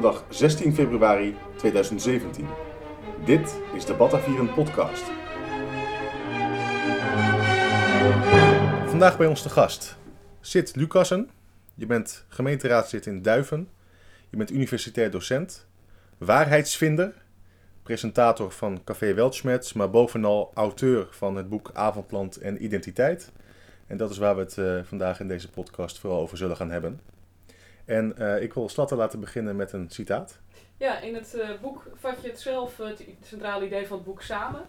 donderdag 16 februari 2017. Dit is de Batavieren podcast. Vandaag bij ons te gast Sid Lucassen. Je bent gemeenteraadslid in Duiven. Je bent universitair docent, waarheidsvinder, presentator van Café Weltschmerz, maar bovenal auteur van het boek Avondland en Identiteit. En dat is waar we het uh, vandaag in deze podcast vooral over zullen gaan hebben. En uh, ik wil Slatter laten beginnen met een citaat. Ja, in het uh, boek vat je het zelf, het centrale idee van het boek samen.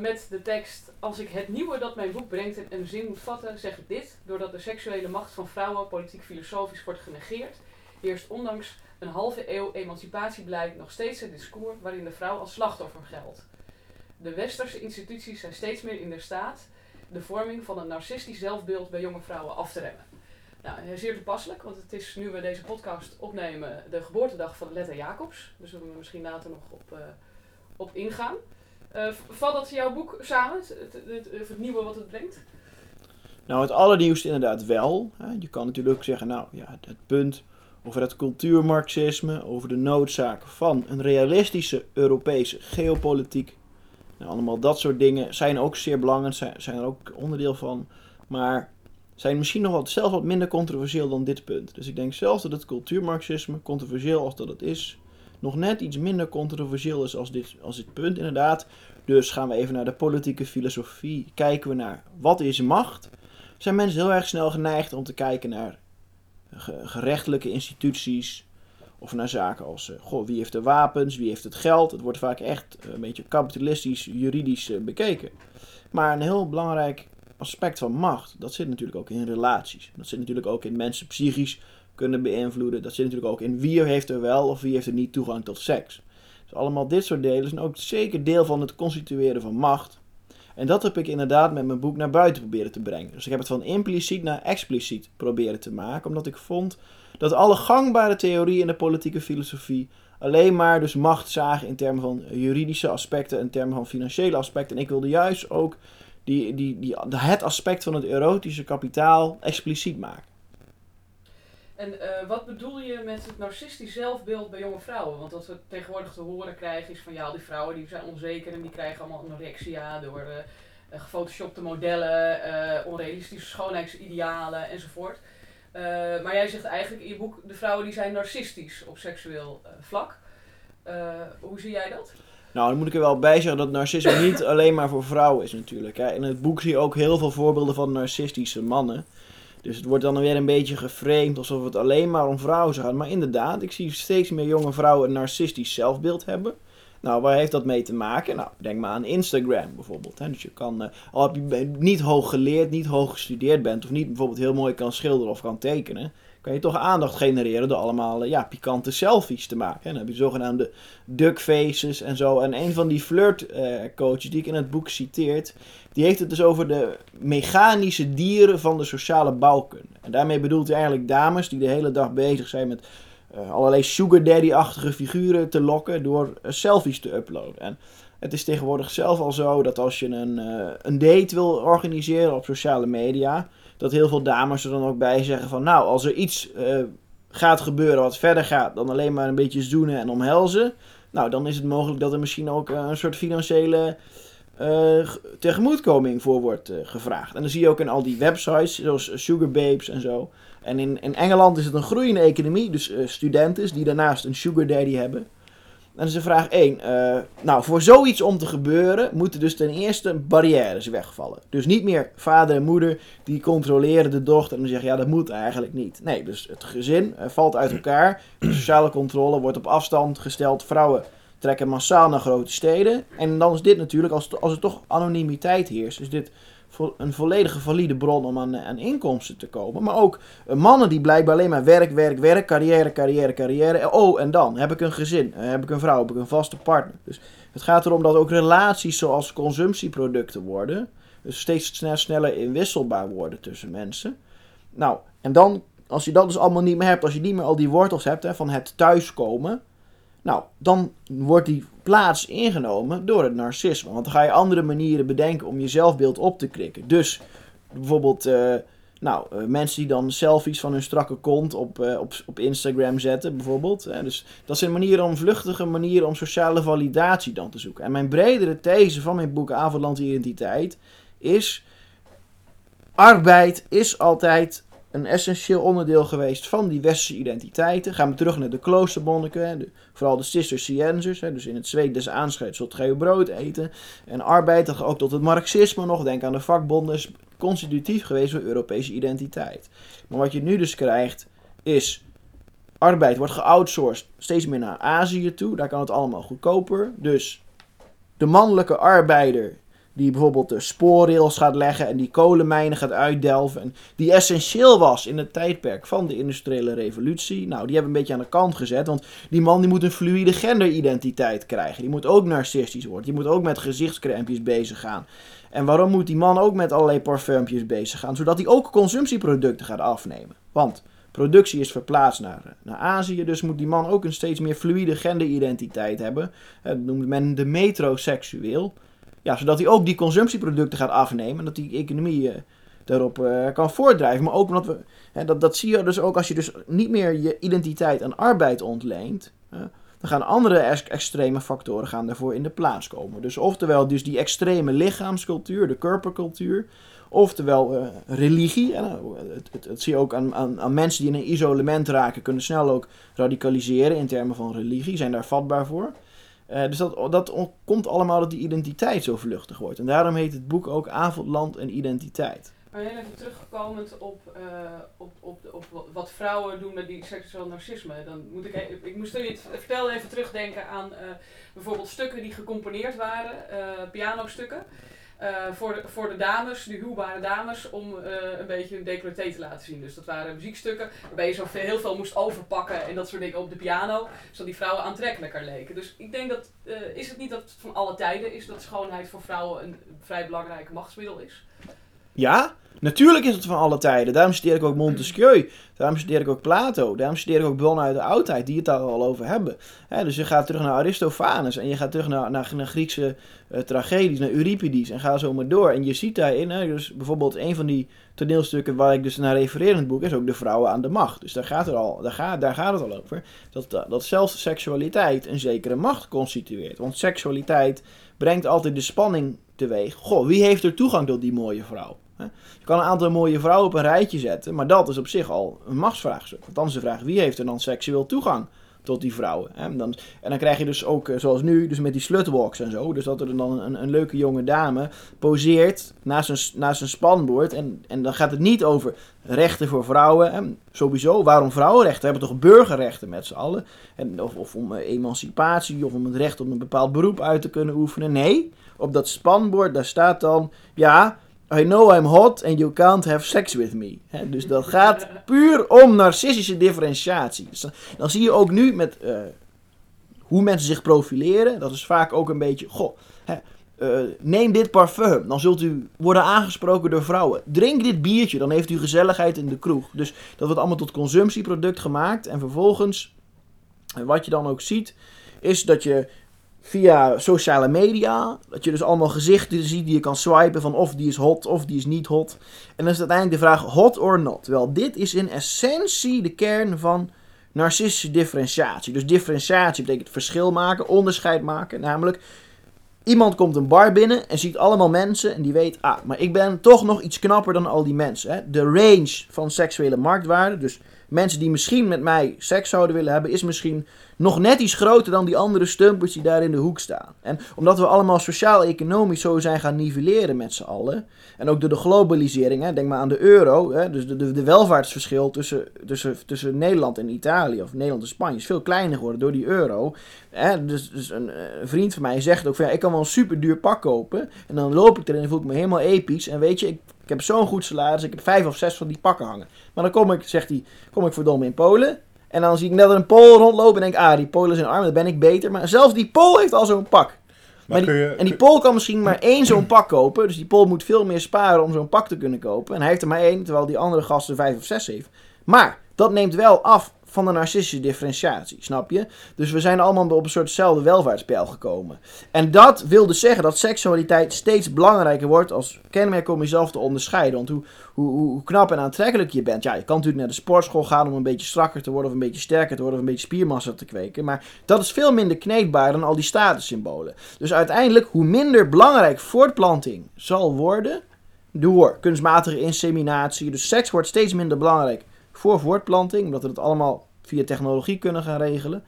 met de tekst: Als ik het nieuwe dat mijn boek brengt in een zin moet vatten, zeg ik dit. Doordat de seksuele macht van vrouwen politiek-filosofisch wordt genegeerd, heerst ondanks een halve eeuw emancipatiebeleid nog steeds het discours waarin de vrouw als slachtoffer geldt. De westerse instituties zijn steeds meer in de staat de vorming van een narcistisch zelfbeeld bij jonge vrouwen af te remmen. Nou, zeer toepasselijk, want het is nu we deze podcast opnemen de geboortedag van Letta Jacobs. Daar zullen we misschien later nog op, uh, op ingaan. Uh, valt dat jouw boek samen, het, het, het, nieuwe wat het brengt? Nou, het allernieuwste inderdaad wel. Je kan natuurlijk zeggen, nou ja, het punt over het cultuurmarxisme, over de noodzaak van een realistische Europese geopolitiek. Nou, allemaal dat soort dingen zijn ook zeer belangrijk, zijn er ook onderdeel van. Maar zijn misschien nog wat, zelfs wat minder controversieel dan dit punt. Dus ik denk zelfs dat het cultuurmarxisme, controversieel als dat het is, nog net iets minder controversieel is als dit, als dit punt inderdaad. Dus gaan we even naar de politieke filosofie. Kijken we naar wat is macht. Zijn mensen heel erg snel geneigd om te kijken naar gerechtelijke instituties. Of naar zaken als, uh, goh, wie heeft de wapens, wie heeft het geld. Het wordt vaak echt een beetje kapitalistisch, juridisch uh, bekeken. Maar een heel belangrijk aspect van macht, dat zit natuurlijk ook in relaties. Dat zit natuurlijk ook in mensen psychisch kunnen beïnvloeden. Dat zit natuurlijk ook in wie heeft er wel of wie heeft er niet toegang tot seks. Dus allemaal dit soort delen zijn ook zeker deel van het constitueren van macht. En dat heb ik inderdaad met mijn boek naar buiten proberen te brengen. Dus ik heb het van impliciet naar expliciet proberen te maken, omdat ik vond dat alle gangbare theorieën in de politieke filosofie alleen maar dus macht zagen in termen van juridische aspecten, in termen van financiële aspecten. En ik wilde juist ook die, die, die, het aspect van het erotische kapitaal expliciet maken. En uh, wat bedoel je met het narcistisch zelfbeeld bij jonge vrouwen? Want wat we tegenwoordig te horen krijgen is van ja, die vrouwen die zijn onzeker en die krijgen allemaal anorexia door uh, gefotoshopte modellen, onrealistische schoonheidsidealen enzovoort. maar jij zegt eigenlijk in je boek, de vrouwen die zijn narcistisch op seksueel vlak. hoe zie jij dat? Nou, dan moet ik er wel bij zeggen dat narcisme niet alleen maar voor vrouwen is natuurlijk. Hè. In het boek zie je ook heel veel voorbeelden van narcistische mannen. Dus het wordt dan weer een beetje geframed alsof het alleen maar om vrouwen gaan. Maar inderdaad, ik zie steeds meer jonge vrouwen een narcistisch zelfbeeld hebben. Nou, waar heeft dat mee te maken? Nou, denk maar aan Instagram bijvoorbeeld. Hè. Dus je kan, uh, al heb je niet hoog geleerd, niet hoog gestudeerd bent, of niet bijvoorbeeld heel mooi kan schilderen of kan tekenen, kan je toch aandacht genereren door allemaal uh, ja, pikante selfies te maken. En dan heb je zogenaamde duckfaces en zo. En een van die flirtcoaches uh, die ik in het boek citeert, die heeft het dus over de mechanische dieren van de sociale bouwkunde. En daarmee bedoelt hij eigenlijk dames die de hele dag bezig zijn met uh, allerlei sugar daddy-achtige figuren te lokken door selfies te uploaden. En het is tegenwoordig zelf al zo dat als je een, een date wil organiseren op sociale media, dat heel veel dames er dan ook bij zeggen van nou, als er iets gaat gebeuren wat verder gaat dan alleen maar een beetje zoenen en omhelzen, nou dan is het mogelijk dat er misschien ook een soort financiële uh, tegemoetkoming voor wordt gevraagd. En dan zie je ook in al die websites, zoals Sugar Babes en zo. En in, in Engeland is het een groeiende economie, dus studenten die daarnaast een sugar daddy hebben. Dat is vraag 1. nou, voor zoiets om te gebeuren, moeten dus ten eerste barrières wegvallen. Dus niet meer vader en moeder die controleren de dochter en dan zeggen, ja, dat moet eigenlijk niet. Nee, dus het gezin valt uit elkaar. De sociale controle wordt op afstand gesteld. Vrouwen trekken massaal naar grote steden. En dan is dit natuurlijk, als, als er toch anonimiteit heerst, is dit een volledige valide bron om aan, inkomsten te komen. Maar ook uh, mannen die blijkbaar alleen maar werk, werk, werk, carrière, carrière, carrière. Oh, en dan heb ik een gezin, uh, heb ik een vrouw, heb ik een vaste partner. Dus het gaat erom dat ook relaties zoals consumptieproducten worden. Dus steeds sneller, sneller inwisselbaar worden tussen mensen. Nou, en dan, als je dat dus allemaal niet meer hebt, als je niet meer al die wortels hebt hè, van het thuiskomen nou, dan wordt die plaats ingenomen door het narcisme. Want dan ga je andere manieren bedenken om je zelfbeeld op te krikken. Dus bijvoorbeeld, uh, Nou, eh, mensen die dan selfies van hun strakke kont op, eh, op, op Instagram zetten, bijvoorbeeld. Dus dat zijn manieren om vluchtige manieren om sociale validatie dan te zoeken. En mijn bredere these van mijn boek Avondland Identiteit is... Arbeid is altijd een essentieel onderdeel geweest van die westerse identiteiten. Gaan we terug naar de kloostermonniken, de- vooral de Cisterciensers. hè, Dus in het zweet des aanschrijft zult uw brood eten. En arbeid, ook tot het marxisme nog. Denk aan de vakbonden, is constitutief geweest voor Europese identiteit. Maar wat je nu dus krijgt, is arbeid wordt geoutsourced steeds meer naar Azië toe. Daar kan het allemaal goedkoper. Dus de mannelijke arbeider die bijvoorbeeld de spoorrails gaat leggen en die kolenmijnen gaat uitdelven. En die essentieel was in het tijdperk van de industriële revolutie. Nou, die hebben een beetje aan de kant gezet. Want die man die moet een fluïde genderidentiteit krijgen. Die moet ook narcistisch worden. Die moet ook met gezichtscrempjes bezig gaan. En waarom moet die man ook met allerlei parfumpjes bezig gaan? Zodat hij ook consumptieproducten gaat afnemen. Want productie is verplaatst naar, naar Azië. Dus moet die man ook een steeds meer fluïde genderidentiteit hebben. Eh, Dat noemt men de metroseksueel. Ja, zodat hij ook die consumptieproducten gaat afnemen. En dat die economie eh, daarop eh, kan voortdrijven. Maar ook omdat we. Hè, dat, dat zie je dus ook als je dus niet meer je identiteit aan arbeid ontleent. dan gaan andere ex- extreme factoren gaan daarvoor in de plaats komen. Dus oftewel dus die extreme lichaamscultuur, de körpercultuur. Oftewel eh, religie. En, nou, het, het, het zie je ook aan, aan, aan mensen die in een isolement raken. Kunnen snel ook radicaliseren in termen van religie. Zijn daar vatbaar voor. Eh, dus dat, dat komt allemaal dat die identiteit zo vluchtig wordt. En daarom heet het boek ook Avondland en Identiteit. Maar heel even terugkomend op, eh, op, op, op wat vrouwen doen met die seksueel narcisme. Dan moet ik, ik moest het vertellen even terugdenken aan eh, bijvoorbeeld stukken die gecomponeerd waren, pianostukken. Eh, voor, de, voor de dames, de huwbare dames, om eh, een beetje hun decolleté te laten zien. Dus dat waren muziekstukken waarbij je zo veel, heel veel moest overpakken en dat soort dingen op de piano, zodat die vrouwen aantrekkelijker leken. Dus ik denk dat, eh, is het niet dat het van alle tijden is dat schoonheid voor vrouwen een vrij belangrijk machtsmiddel is? Ja, natuurlijk is het van alle tijden. Daarom studeer ik ook Montesquieu. Daarom studeer ik ook Plato. Daarom studeer ik ook bronnen uit de oudheid die het daar al over hebben. Dus je gaat terug naar Aristophanes en je gaat terug naar, naar, naar Griekse eh, tragedies, naar Euripides en ga zo maar door. En je ziet daarin, hè, dus bijvoorbeeld een van die toneelstukken waar ik dus naar refereer in het boek is ook de vrouwen aan de macht. Dus daar gaat, het al, daar gaat, daar gaat het al over. Dat, eh, dat zelfs seksualiteit een zekere macht constitueert. Want seksualiteit brengt altijd de spanning teweeg. Goh, wie heeft er toegang tot die mooie vrouw? Je kan een aantal mooie vrouwen op een rijtje zetten, maar dat is op zich al een machtsvraagstuk. Want dan is de vraag, wie heeft er dan seksueel toegang tot die vrouwen? En, dan, en dan krijg je dus ook, eh, zoals nu, dus met die slutwalks en zo. Dus dat er dan een, een leuke jonge dame poseert naast een, naast een spanboord. En, en dan gaat het niet over rechten voor vrouwen. Sowieso, waarom vrouwenrechten? We hebben toch burgerrechten met z'n allen? En, of, of om eh, emancipatie, of om het recht om een bepaald beroep uit te kunnen oefenen. Nee, op dat spanbord, daar staat dan, ja, I know I'm hot and you can't have sex with me. Hè, dus dat gaat puur om narcistische differentiatie. Dus dan, zie je ook nu met eh, hoe mensen zich profileren, dat is vaak ook een beetje, goh, eh, neem dit parfum, dan zult u worden aangesproken door vrouwen. Drink dit biertje, dan heeft u gezelligheid in de kroeg. Dus dat wordt allemaal tot consumptieproduct gemaakt en vervolgens, en wat je dan ook ziet, is dat je via sociale media. Dat je dus allemaal gezichten ziet die je kan swipen van of die is hot of die is niet hot. En dan is uiteindelijk de vraag hot or not. Wel, dit is in essentie de kern van narcistische differentiatie. Dus differentiatie betekent verschil maken, onderscheid maken. Namelijk, iemand komt een bar binnen en ziet allemaal mensen en die weet, ah, maar ik ben toch nog iets knapper dan al die mensen. Hè? De range van seksuele marktwaarde, dus mensen die misschien met mij seks zouden willen hebben, is misschien nog net iets groter dan die andere stumpers die daar in de hoek staan. En omdat we allemaal sociaal-economisch zo zijn gaan nivelleren met z'n allen, en ook door de globalisering, hè, denk maar aan de euro, hè, dus de, welvaartsverschil tussen, tussen, tussen Nederland en Italië, of Nederland en Spanje, is veel kleiner geworden door die euro. Hè, dus dus een, eh, vriend van mij zegt ook van, ja, ik kan wel een super duur pak kopen, en dan loop ik erin en voel ik me helemaal episch, en weet je, ik, ik heb zo'n goed salaris, ik heb vijf of zes van die pakken hangen. Maar dan kom ik, zegt hij, kom ik verdomme in Polen, en dan zie ik net een Pool rondlopen en denk, ah, die Polen zijn arm, dan ben ik beter. Maar zelfs die Pool heeft al zo'n pak. Maar die, je, en die Pool kan misschien maar één zo'n pak kopen. Dus die Pool moet veel meer sparen om zo'n pak te kunnen kopen. En hij heeft er maar één, terwijl die andere gast er vijf of zes heeft. Maar dat neemt wel af van de narcistische differentiatie, snap je? Dus we zijn allemaal op een soortzelfde welvaartspijl gekomen. En dat wil dus zeggen dat seksualiteit steeds belangrijker wordt als kenmerk om jezelf te onderscheiden. Want hoe, hoe, hoe knap en aantrekkelijk je bent, ja, je kan natuurlijk naar de sportschool gaan om een beetje strakker te worden of een beetje sterker te worden of een beetje spiermassa te kweken. Maar dat is veel minder kneedbaar dan al die statussymbolen. Dus uiteindelijk, hoe minder belangrijk voortplanting zal worden door kunstmatige inseminatie. Dus seks wordt steeds minder belangrijk voor voortplanting, omdat we het allemaal via technologie kunnen gaan regelen.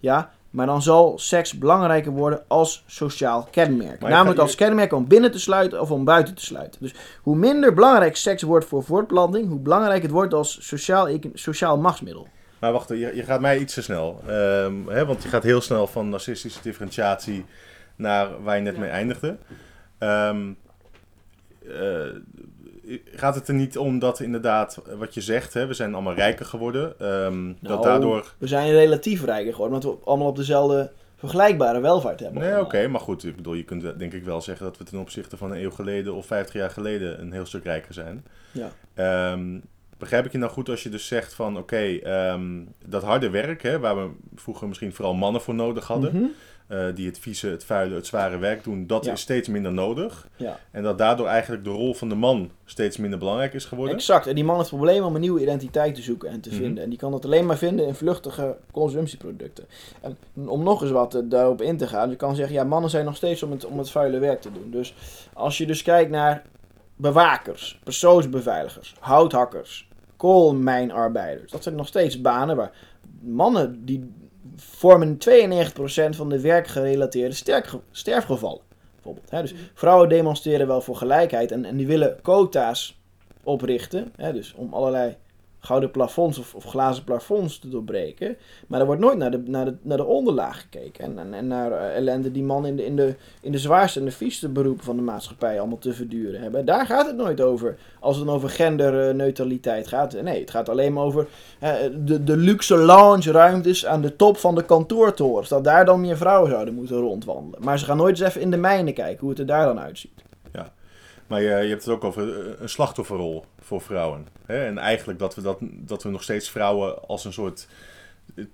Ja, maar dan zal seks belangrijker worden als sociaal kenmerk. Maar Namelijk als kenmerk om binnen te sluiten of om buiten te sluiten. Dus hoe minder belangrijk seks wordt voor voortplanting, hoe belangrijk het wordt als sociaal, sociaal machtsmiddel. Maar wacht, je, je gaat mij iets te snel. Ehm, hè, want je gaat heel snel van narcistische differentiatie naar waar je net Ja. mee eindigde. Ehm, eh, gaat het er niet om dat inderdaad, eh, wat je zegt, hè, we zijn allemaal rijker geworden. ehm, Nou, dat daardoor... We zijn relatief rijker geworden, omdat we allemaal op dezelfde vergelijkbare welvaart hebben. Nee, oké, maar goed, ik bedoel, je kunt denk ik wel zeggen dat we ten opzichte van een eeuw geleden of 50 jaar geleden een heel stuk rijker zijn. Ja. Ehm, begrijp ik je nou goed als je dus zegt van oké, ehm, dat harde werk, hè, waar we vroeger misschien vooral mannen voor nodig hadden, Mhm. Eh, die het vieze, het vuile, het zware werk doen, dat Ja. is steeds minder nodig. Ja. En dat daardoor eigenlijk de rol van de man steeds minder belangrijk is geworden. Exact. En die man heeft het probleem om een nieuwe identiteit te zoeken en te Mhm. vinden. En die kan dat alleen maar vinden in vluchtige consumptieproducten. En om nog eens wat eh, daarop in te gaan, je kan zeggen, ja, mannen zijn nog steeds om het, om het vuile werk te doen. Dus als je dus kijkt naar bewakers, persoonsbeveiligers, houthakkers, koolmijnarbeiders, dat zijn nog steeds banen waar mannen die vormen 92% van de werkgerelateerde sterk- sterfgevallen. Bijvoorbeeld. Hè? Dus Mhm. vrouwen demonstreren wel voor gelijkheid en, en die willen quota's oprichten. Hè? Dus om allerlei gouden plafonds of, of glazen plafonds te doorbreken. Maar er wordt nooit naar de, naar de, naar de onderlaag gekeken. En, en, naar eh, ellende die mannen in de, in, de, in de zwaarste en de vieste beroepen van de maatschappij allemaal te verduren hebben. Daar gaat het nooit over. Als het dan over genderneutraliteit gaat. Nee, het gaat alleen maar over eh, de, de luxe lounge-ruimtes aan de top van de kantoortorens. Dat daar dan meer vrouwen zouden moeten rondwandelen. Maar ze gaan nooit eens even in de mijnen kijken hoe het er daar dan uitziet. Maar je, je hebt het ook over eh, een slachtofferrol voor vrouwen. Hè? En eigenlijk dat we, dat, dat we nog steeds vrouwen als een soort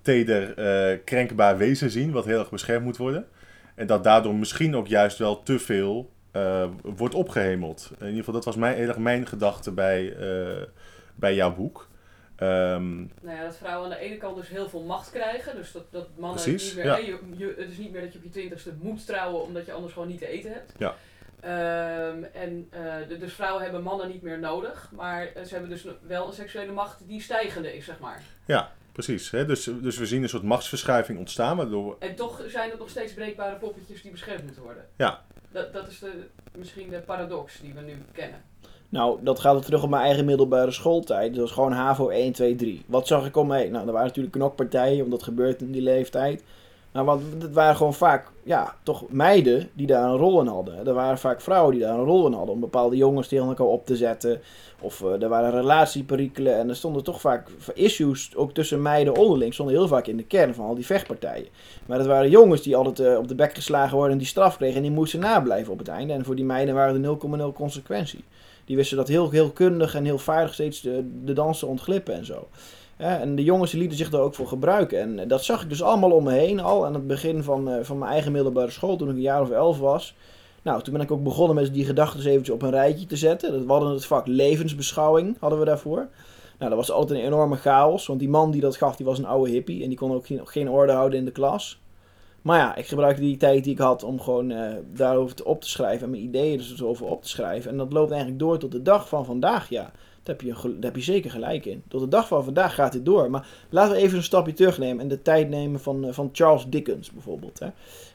teder, eh, krenkbaar wezen zien, wat heel erg beschermd moet worden. En dat daardoor misschien ook juist wel te veel eh, wordt opgehemeld. In ieder geval, dat was mijn, heel erg mijn gedachte bij, eh, bij jouw boek. Ehm, Nou ja, dat vrouwen aan de ene kant dus heel veel macht krijgen. Dus dat, dat mannen Precies, niet meer... ja. hè, je, je, het is niet meer dat je op je twintigste moet trouwen omdat je anders gewoon niet te eten hebt. Ja. Ehm, en eh, de- dus vrouwen hebben mannen niet meer nodig. Maar eh, ze hebben dus wel een seksuele macht die stijgende is, zeg maar. precies. Hè? Dus, dus we zien een soort machtsverschuiving ontstaan, waardoor... En toch zijn het nog steeds breekbare poppetjes die beschermd moeten worden. Ja. Dat, dat is de, misschien de paradox die we nu kennen. Nou, dat gaat terug op mijn eigen middelbare schooltijd. Dat was gewoon HAVO 1, 2, 3. Wat zag ik om me heen? Nou, er waren natuurlijk knokpartijen, want dat gebeurt in die leeftijd. Nou, want het waren gewoon vaak, ja, toch meiden die daar een rol in hadden. Er waren vaak vrouwen die daar een rol in hadden om bepaalde jongens tegen elkaar op te zetten. Of eh, er waren relatieperikelen en er stonden toch vaak issues, ook tussen meiden onderling, stonden heel vaak in de kern van al die vechtpartijen. Maar het waren jongens die altijd eh, op de bek geslagen worden en die straf kregen en die moesten nablijven op het einde. En voor die meiden waren er 0,0 consequentie. Die wisten dat heel, heel kundig en heel vaardig steeds de, de dansen ontglippen en zo. En de jongens lieten zich daar ook voor gebruiken. En eh, dat zag ik dus allemaal om me heen al aan het begin van, eh, van mijn eigen middelbare school, toen ik een jaar of elf was. Nou, toen ben ik ook begonnen met die gedachten eventjes op een rijtje te zetten. We hadden het vak levensbeschouwing, hadden we daarvoor. Nou, dat was altijd een enorme chaos, want die man die dat gaf, die was een oude hippie en die kon ook geen, orde houden in de klas. Maar ja, ik gebruikte die tijd die ik had om gewoon eh, daarover op te schrijven en mijn ideeën dus over op te schrijven. En dat loopt eigenlijk door tot de dag van vandaag, ja. Daar heb, je, daar heb je zeker gelijk in. Tot de dag van vandaag gaat dit door. Maar laten we even een stapje terugnemen en de tijd nemen van, eh, van Charles Dickens bijvoorbeeld. Hè.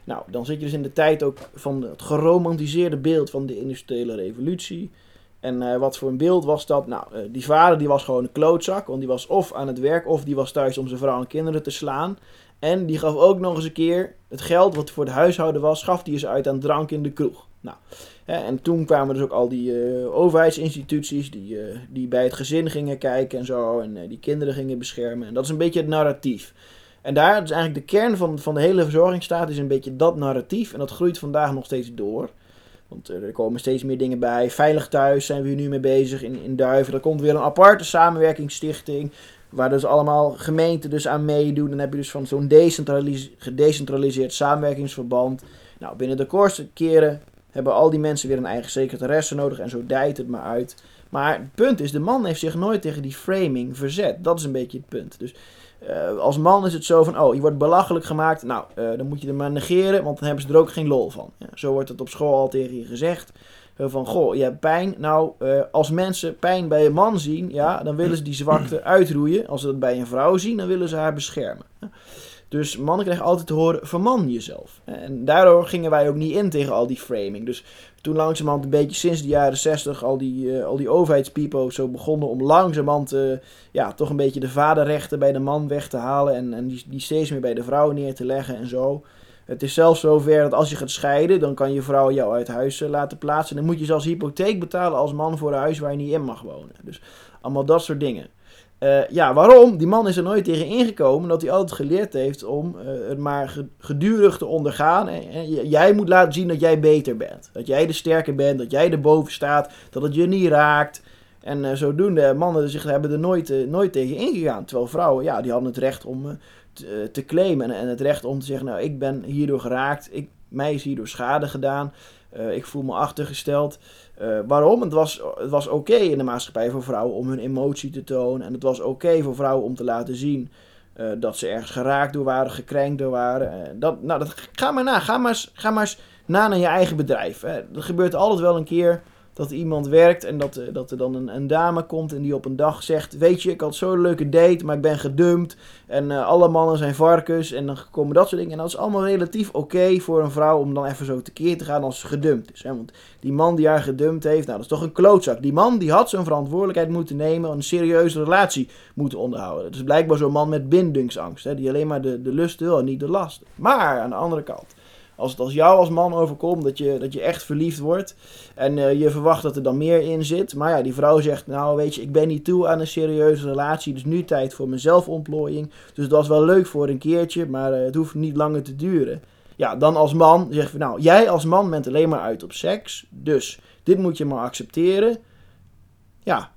Nou, dan zit je dus in de tijd ook van het geromantiseerde beeld van de industriële revolutie. En eh, wat voor een beeld was dat? Nou, eh, die vader die was gewoon een klootzak, want die was of aan het werk of die was thuis om zijn vrouw en kinderen te slaan. En die gaf ook nog eens een keer het geld wat voor het huishouden was, gaf die eens uit aan drank in de kroeg. Nou, en toen kwamen dus ook al die eh, overheidsinstituties die, eh, die bij het gezin gingen kijken en zo. En eh, die kinderen gingen beschermen. En dat is een beetje het narratief. En daar is eigenlijk de kern van, van de hele verzorgingsstaat is een beetje dat narratief. En dat groeit vandaag nog steeds door. Want er komen steeds meer dingen bij. Veilig thuis zijn we hier nu mee bezig in, in Duiven. Er komt weer een aparte samenwerkingsstichting. Waar dus allemaal gemeenten dus aan meedoen. Dan heb je dus van zo'n decentralis- gedecentraliseerd samenwerkingsverband. Nou, binnen de kortste keren hebben al die mensen weer een eigen secretaresse nodig. En zo dijt het maar uit. Maar het punt is, de man heeft zich nooit tegen die framing verzet. Dat is een beetje het punt. Dus eh, als man is het zo van, oh, je wordt belachelijk gemaakt. Nou, eh, dan moet je er maar negeren, want dan hebben ze er ook geen lol van. Ja, zo wordt het op school al tegen je gezegd. Van, goh, je hebt pijn. Nou, eh, als mensen pijn bij een man zien, ja, dan willen ze die zwakte uitroeien. Als ze dat bij een vrouw zien, dan willen ze haar beschermen. Dus mannen krijgen altijd te horen, verman jezelf. En daardoor gingen wij ook niet in tegen al die framing. Dus toen langzamerhand een beetje sinds de jaren 60 al die, eh, al die overheidspiepo's zo begonnen om langzamerhand eh, ja, toch een beetje de vaderrechten bij de man weg te halen en, en die, die steeds meer bij de vrouw neer te leggen en zo. Het is zelfs zover dat als je gaat scheiden, dan kan je vrouw jou uit huis eh, laten plaatsen. Dan moet je zelfs hypotheek betalen als man voor een huis waar je niet in mag wonen. Dus allemaal dat soort dingen. Uh, ja, waarom? Die man is er nooit tegen ingekomen omdat hij altijd geleerd heeft om uh, het maar gedurig te ondergaan. En, jij moet laten zien dat jij beter bent. Dat jij de sterke bent, dat jij erboven staat, dat het je niet raakt. En uh, zodoende, mannen zich, hebben er nooit, nooit tegen ingegaan. Terwijl vrouwen, ja, die hadden het recht om te, te, claimen en, en, het recht om te zeggen, nou, ik ben hierdoor geraakt, ik, mij is hierdoor schade gedaan, ik voel me achtergesteld. Uh, waarom? Het was, het was oké in de maatschappij voor vrouwen om hun emotie te tonen. En het was oké voor vrouwen om te laten zien uh, dat ze ergens geraakt door waren, gekrenkt door waren. Uh, dat, nou, dat, ga maar na. Ga maar, ga maar eens na naar je eigen bedrijf. Hè. Dat gebeurt altijd wel een keer dat iemand werkt en dat, uh, dat er dan een, een, dame komt en die op een dag zegt: Weet je, ik had zo'n leuke date, maar ik ben gedumpt. En uh, alle mannen zijn varkens. En dan komen dat soort dingen. En dat is allemaal relatief oké voor een vrouw om dan even zo tekeer te gaan als ze gedumpt is. Hè? Want die man die haar gedumpt heeft, nou dat is toch een klootzak. Die man die had zijn verantwoordelijkheid moeten nemen, een serieuze relatie moeten onderhouden. Dat is blijkbaar zo'n man met bindingsangst, hè? die alleen maar de, de lust wil en niet de last. Maar aan de andere kant. Als het als jou als man overkomt dat je, dat je echt verliefd wordt en uh, je verwacht dat er dan meer in zit. Maar ja, die vrouw zegt, nou weet je, ik ben niet toe aan een serieuze relatie, dus nu tijd voor mijn zelfontplooiing. Dus dat is wel leuk voor een keertje, maar uh, het hoeft niet langer te duren. Ja, dan als man zeg je, nou jij als man bent alleen maar uit op seks, dus dit moet je maar accepteren. Ja,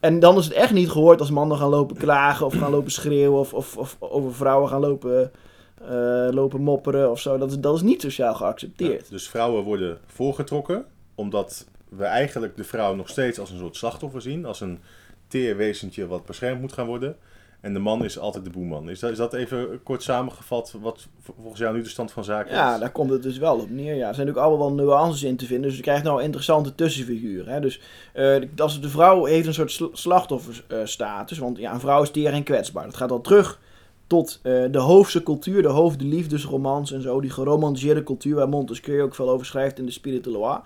en dan is het echt niet gehoord als mannen gaan lopen klagen of gaan lopen schreeuwen of, of, of over vrouwen gaan lopen uh, lopen mopperen of zo. Dat is, dat is niet sociaal geaccepteerd. Ja, dus vrouwen worden voorgetrokken omdat we eigenlijk de vrouw nog steeds als een soort slachtoffer zien. Als een teerwezentje wat beschermd moet gaan worden. En de man is altijd de boeman. Is dat, is dat even kort samengevat wat volgens jou nu de stand van zaken is? Ja, daar komt het dus wel op neer. Ja. Er zijn natuurlijk allemaal wel nuances in te vinden. Dus je krijgt nou interessante tussenfiguren. Hè. Dus uh, als de vrouw heeft een soort slachtofferstatus. want ja, een vrouw is teer en kwetsbaar. Dat gaat al terug tot uh, de hoofdse cultuur, de hoofdliefdesromans en zo. Die geromantiseerde cultuur waar Montesquieu ook veel over schrijft in de Spirit de Loi.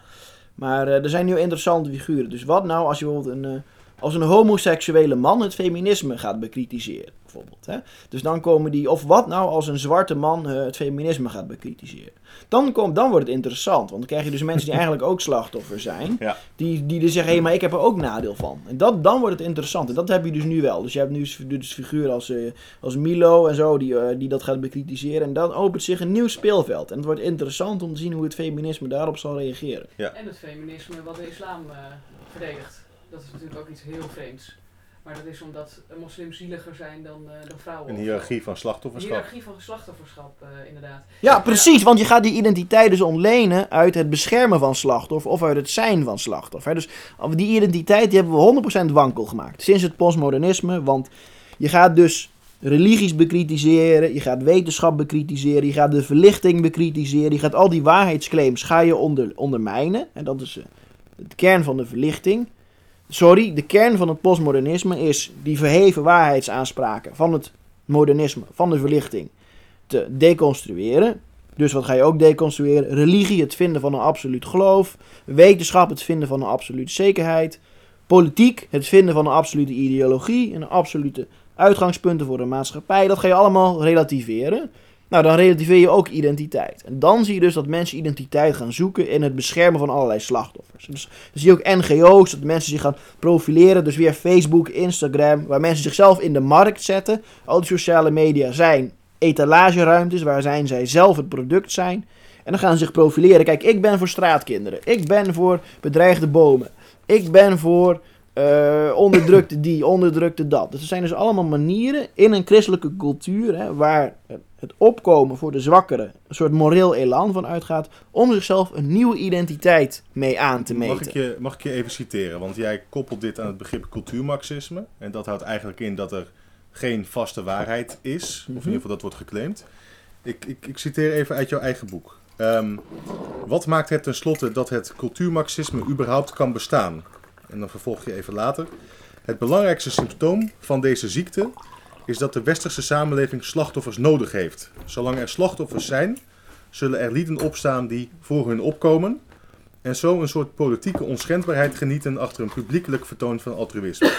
Maar uh, er zijn nu interessante figuren. Dus wat nou als je bijvoorbeeld een, uh, als een homoseksuele man het feminisme gaat bekritiseren? Bijvoorbeeld, hè? Dus dan komen die, of wat nou als een zwarte man het feminisme gaat bekritiseren? Dan, komt, dan wordt het interessant, want dan krijg je dus mensen die eigenlijk ook slachtoffer zijn. Ja. Die, die dus zeggen, hé, hey, maar ik heb er ook nadeel van. En dat, dan wordt het interessant. En dat heb je dus nu wel. Dus je hebt nu dus figuren als, uh, als Milo en zo, die, uh, die dat gaat bekritiseren. En dan opent zich een nieuw speelveld. En het wordt interessant om te zien hoe het feminisme daarop zal reageren. Ja. En het feminisme wat de islam uh, verdedigt. Dat is natuurlijk ook iets heel vreemds. Maar dat is omdat moslims zieliger zijn dan, uh, dan vrouwen. Een hiërarchie van slachtofferschap. Een hiërarchie van slachtofferschap, uh, inderdaad. Ja, precies. Want je gaat die identiteit dus ontlenen uit het beschermen van slachtoffer of uit het zijn van slachtoffer. Dus die identiteit die hebben we 100% wankel gemaakt. Sinds het postmodernisme. Want je gaat dus religies bekritiseren, je gaat wetenschap bekritiseren, je gaat de verlichting bekritiseren, je gaat al die waarheidsclaims ga je onder, ondermijnen. En dat is uh, het kern van de verlichting. Sorry, de kern van het postmodernisme is die verheven waarheidsaanspraken van het modernisme, van de verlichting, te deconstrueren. Dus wat ga je ook deconstrueren? Religie, het vinden van een absoluut geloof. Wetenschap, het vinden van een absolute zekerheid. Politiek, het vinden van een absolute ideologie en absolute uitgangspunten voor de maatschappij. Dat ga je allemaal relativeren. Nou, dan relativeer je ook identiteit. En dan zie je dus dat mensen identiteit gaan zoeken in het beschermen van allerlei slachtoffers. Dus dan zie je ook NGO's, dat mensen zich gaan profileren. Dus weer Facebook, Instagram, waar mensen zichzelf in de markt zetten. Al die sociale media zijn etalageruimtes, waar zijn zij zelf het product zijn. En dan gaan ze zich profileren. Kijk, ik ben voor straatkinderen. Ik ben voor bedreigde bomen. Ik ben voor eh, onderdrukte die, onderdrukte dat. Dus er zijn dus allemaal manieren in een christelijke cultuur hè, waar het opkomen voor de zwakkeren een soort moreel elan van uitgaat om zichzelf een nieuwe identiteit mee aan te meten. Mag ik, je, mag ik je even citeren? Want jij koppelt dit aan het begrip cultuurmarxisme. En dat houdt eigenlijk in dat er geen vaste waarheid is. Of in Mhm. ieder geval dat wordt geclaimd. Ik, ik, ik citeer even uit jouw eigen boek. Ehm, wat maakt het tenslotte dat het cultuurmarxisme überhaupt kan bestaan? En dan vervolg je even later. Het belangrijkste symptoom van deze ziekte is dat de westerse samenleving slachtoffers nodig heeft. Zolang er slachtoffers zijn, zullen er lieden opstaan die voor hun opkomen en zo een soort politieke onschendbaarheid genieten achter een publiekelijk vertoon van altruïsme.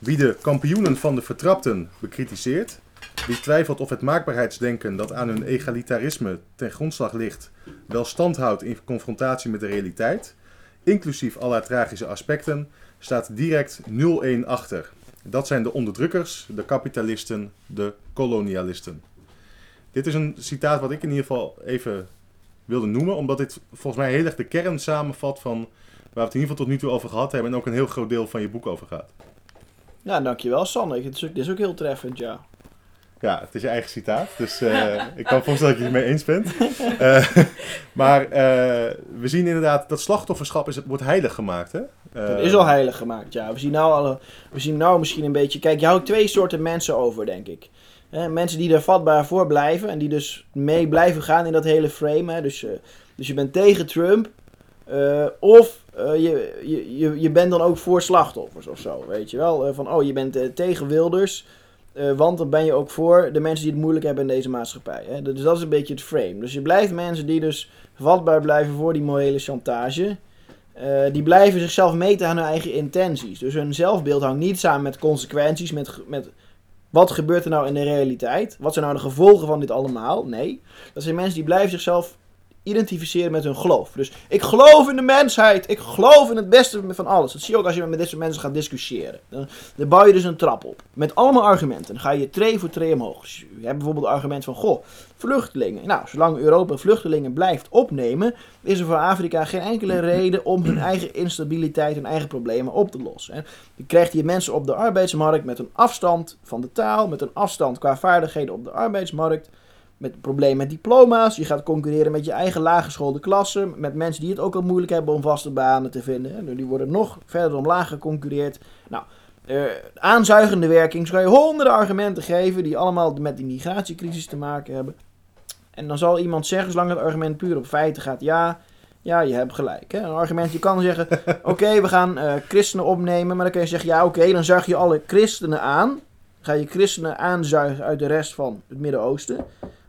Wie de kampioenen van de vertrapten bekritiseert, wie twijfelt of het maakbaarheidsdenken dat aan hun egalitarisme ten grondslag ligt, wel stand houdt in confrontatie met de realiteit, inclusief alle tragische aspecten, staat direct 0-1 achter. Dat zijn de onderdrukkers, de kapitalisten, de kolonialisten. Dit is een citaat wat ik in ieder geval even wilde noemen, omdat dit volgens mij heel erg de kern samenvat van waar we het in ieder geval tot nu toe over gehad hebben en ook een heel groot deel van je boek over gaat. Ja, dankjewel Sanne. Dit is ook heel treffend, ja. Ja, het is je eigen citaat, dus eh, ik kan voorstellen dat je het mee eens bent. Eh, maar eh, we zien inderdaad dat slachtofferschap is, wordt heilig gemaakt. Hè? Dat Eh, is al heilig gemaakt, ja. We zien nou, alle, we zien nou misschien een beetje... Kijk, je houdt twee soorten mensen over, denk ik. Hè, mensen die er vatbaar voor blijven en die dus mee blijven gaan in dat hele frame. Hè. Dus, eh, dus je bent tegen Trump. eh, of eh, je, je, je, je bent dan ook voor slachtoffers of zo, weet je wel. Eh, van, oh, je bent eh, tegen Wilders... eh, want dan ben je ook voor de mensen die het moeilijk hebben in deze maatschappij. Hè? Dus dat is een beetje het frame. Dus je blijft mensen die dus vatbaar blijven voor die morele chantage. Eh, die blijven zichzelf meten aan hun eigen intenties. Dus hun zelfbeeld hangt niet samen met consequenties, met, met wat gebeurt er nou in de realiteit? Wat zijn nou de gevolgen van dit allemaal? Nee, dat zijn mensen die blijven zichzelf identificeren met hun geloof. Dus ik geloof in de mensheid, ik geloof in het beste van alles. Dat zie je ook als je met soort mensen gaat discussiëren. Dan, dan bouw je dus een trap op. Met allemaal argumenten. Dan ga je tree voor tree omhoog. Dus je hebt bijvoorbeeld het argument van, goh, vluchtelingen. Nou, zolang Europa vluchtelingen blijft opnemen, is er voor Afrika geen enkele reden om hun eigen instabiliteit, hun eigen problemen op te lossen. Je krijgt hier mensen op de arbeidsmarkt met een afstand van de taal, met een afstand qua vaardigheden op de arbeidsmarkt, met een probleem met diploma's. Je gaat concurreren met je eigen laaggeschoolde klasse, met mensen die het ook al moeilijk hebben om vaste banen te vinden. Die worden nog verder omlaag geconcurreerd. Nou, eh, aanzuigende werking. Zo kan je honderden argumenten geven die allemaal met die migratiecrisis te maken hebben. En dan zal iemand zeggen, zolang het argument puur op feiten gaat, ja, ja, je hebt gelijk. Hè? Een argument, je kan zeggen, oké, we gaan eh, christenen opnemen, maar dan kun je zeggen, ja, oké, dan zuig je alle christenen aan. Ga je christenen aanzuigen uit de rest van het Midden-Oosten.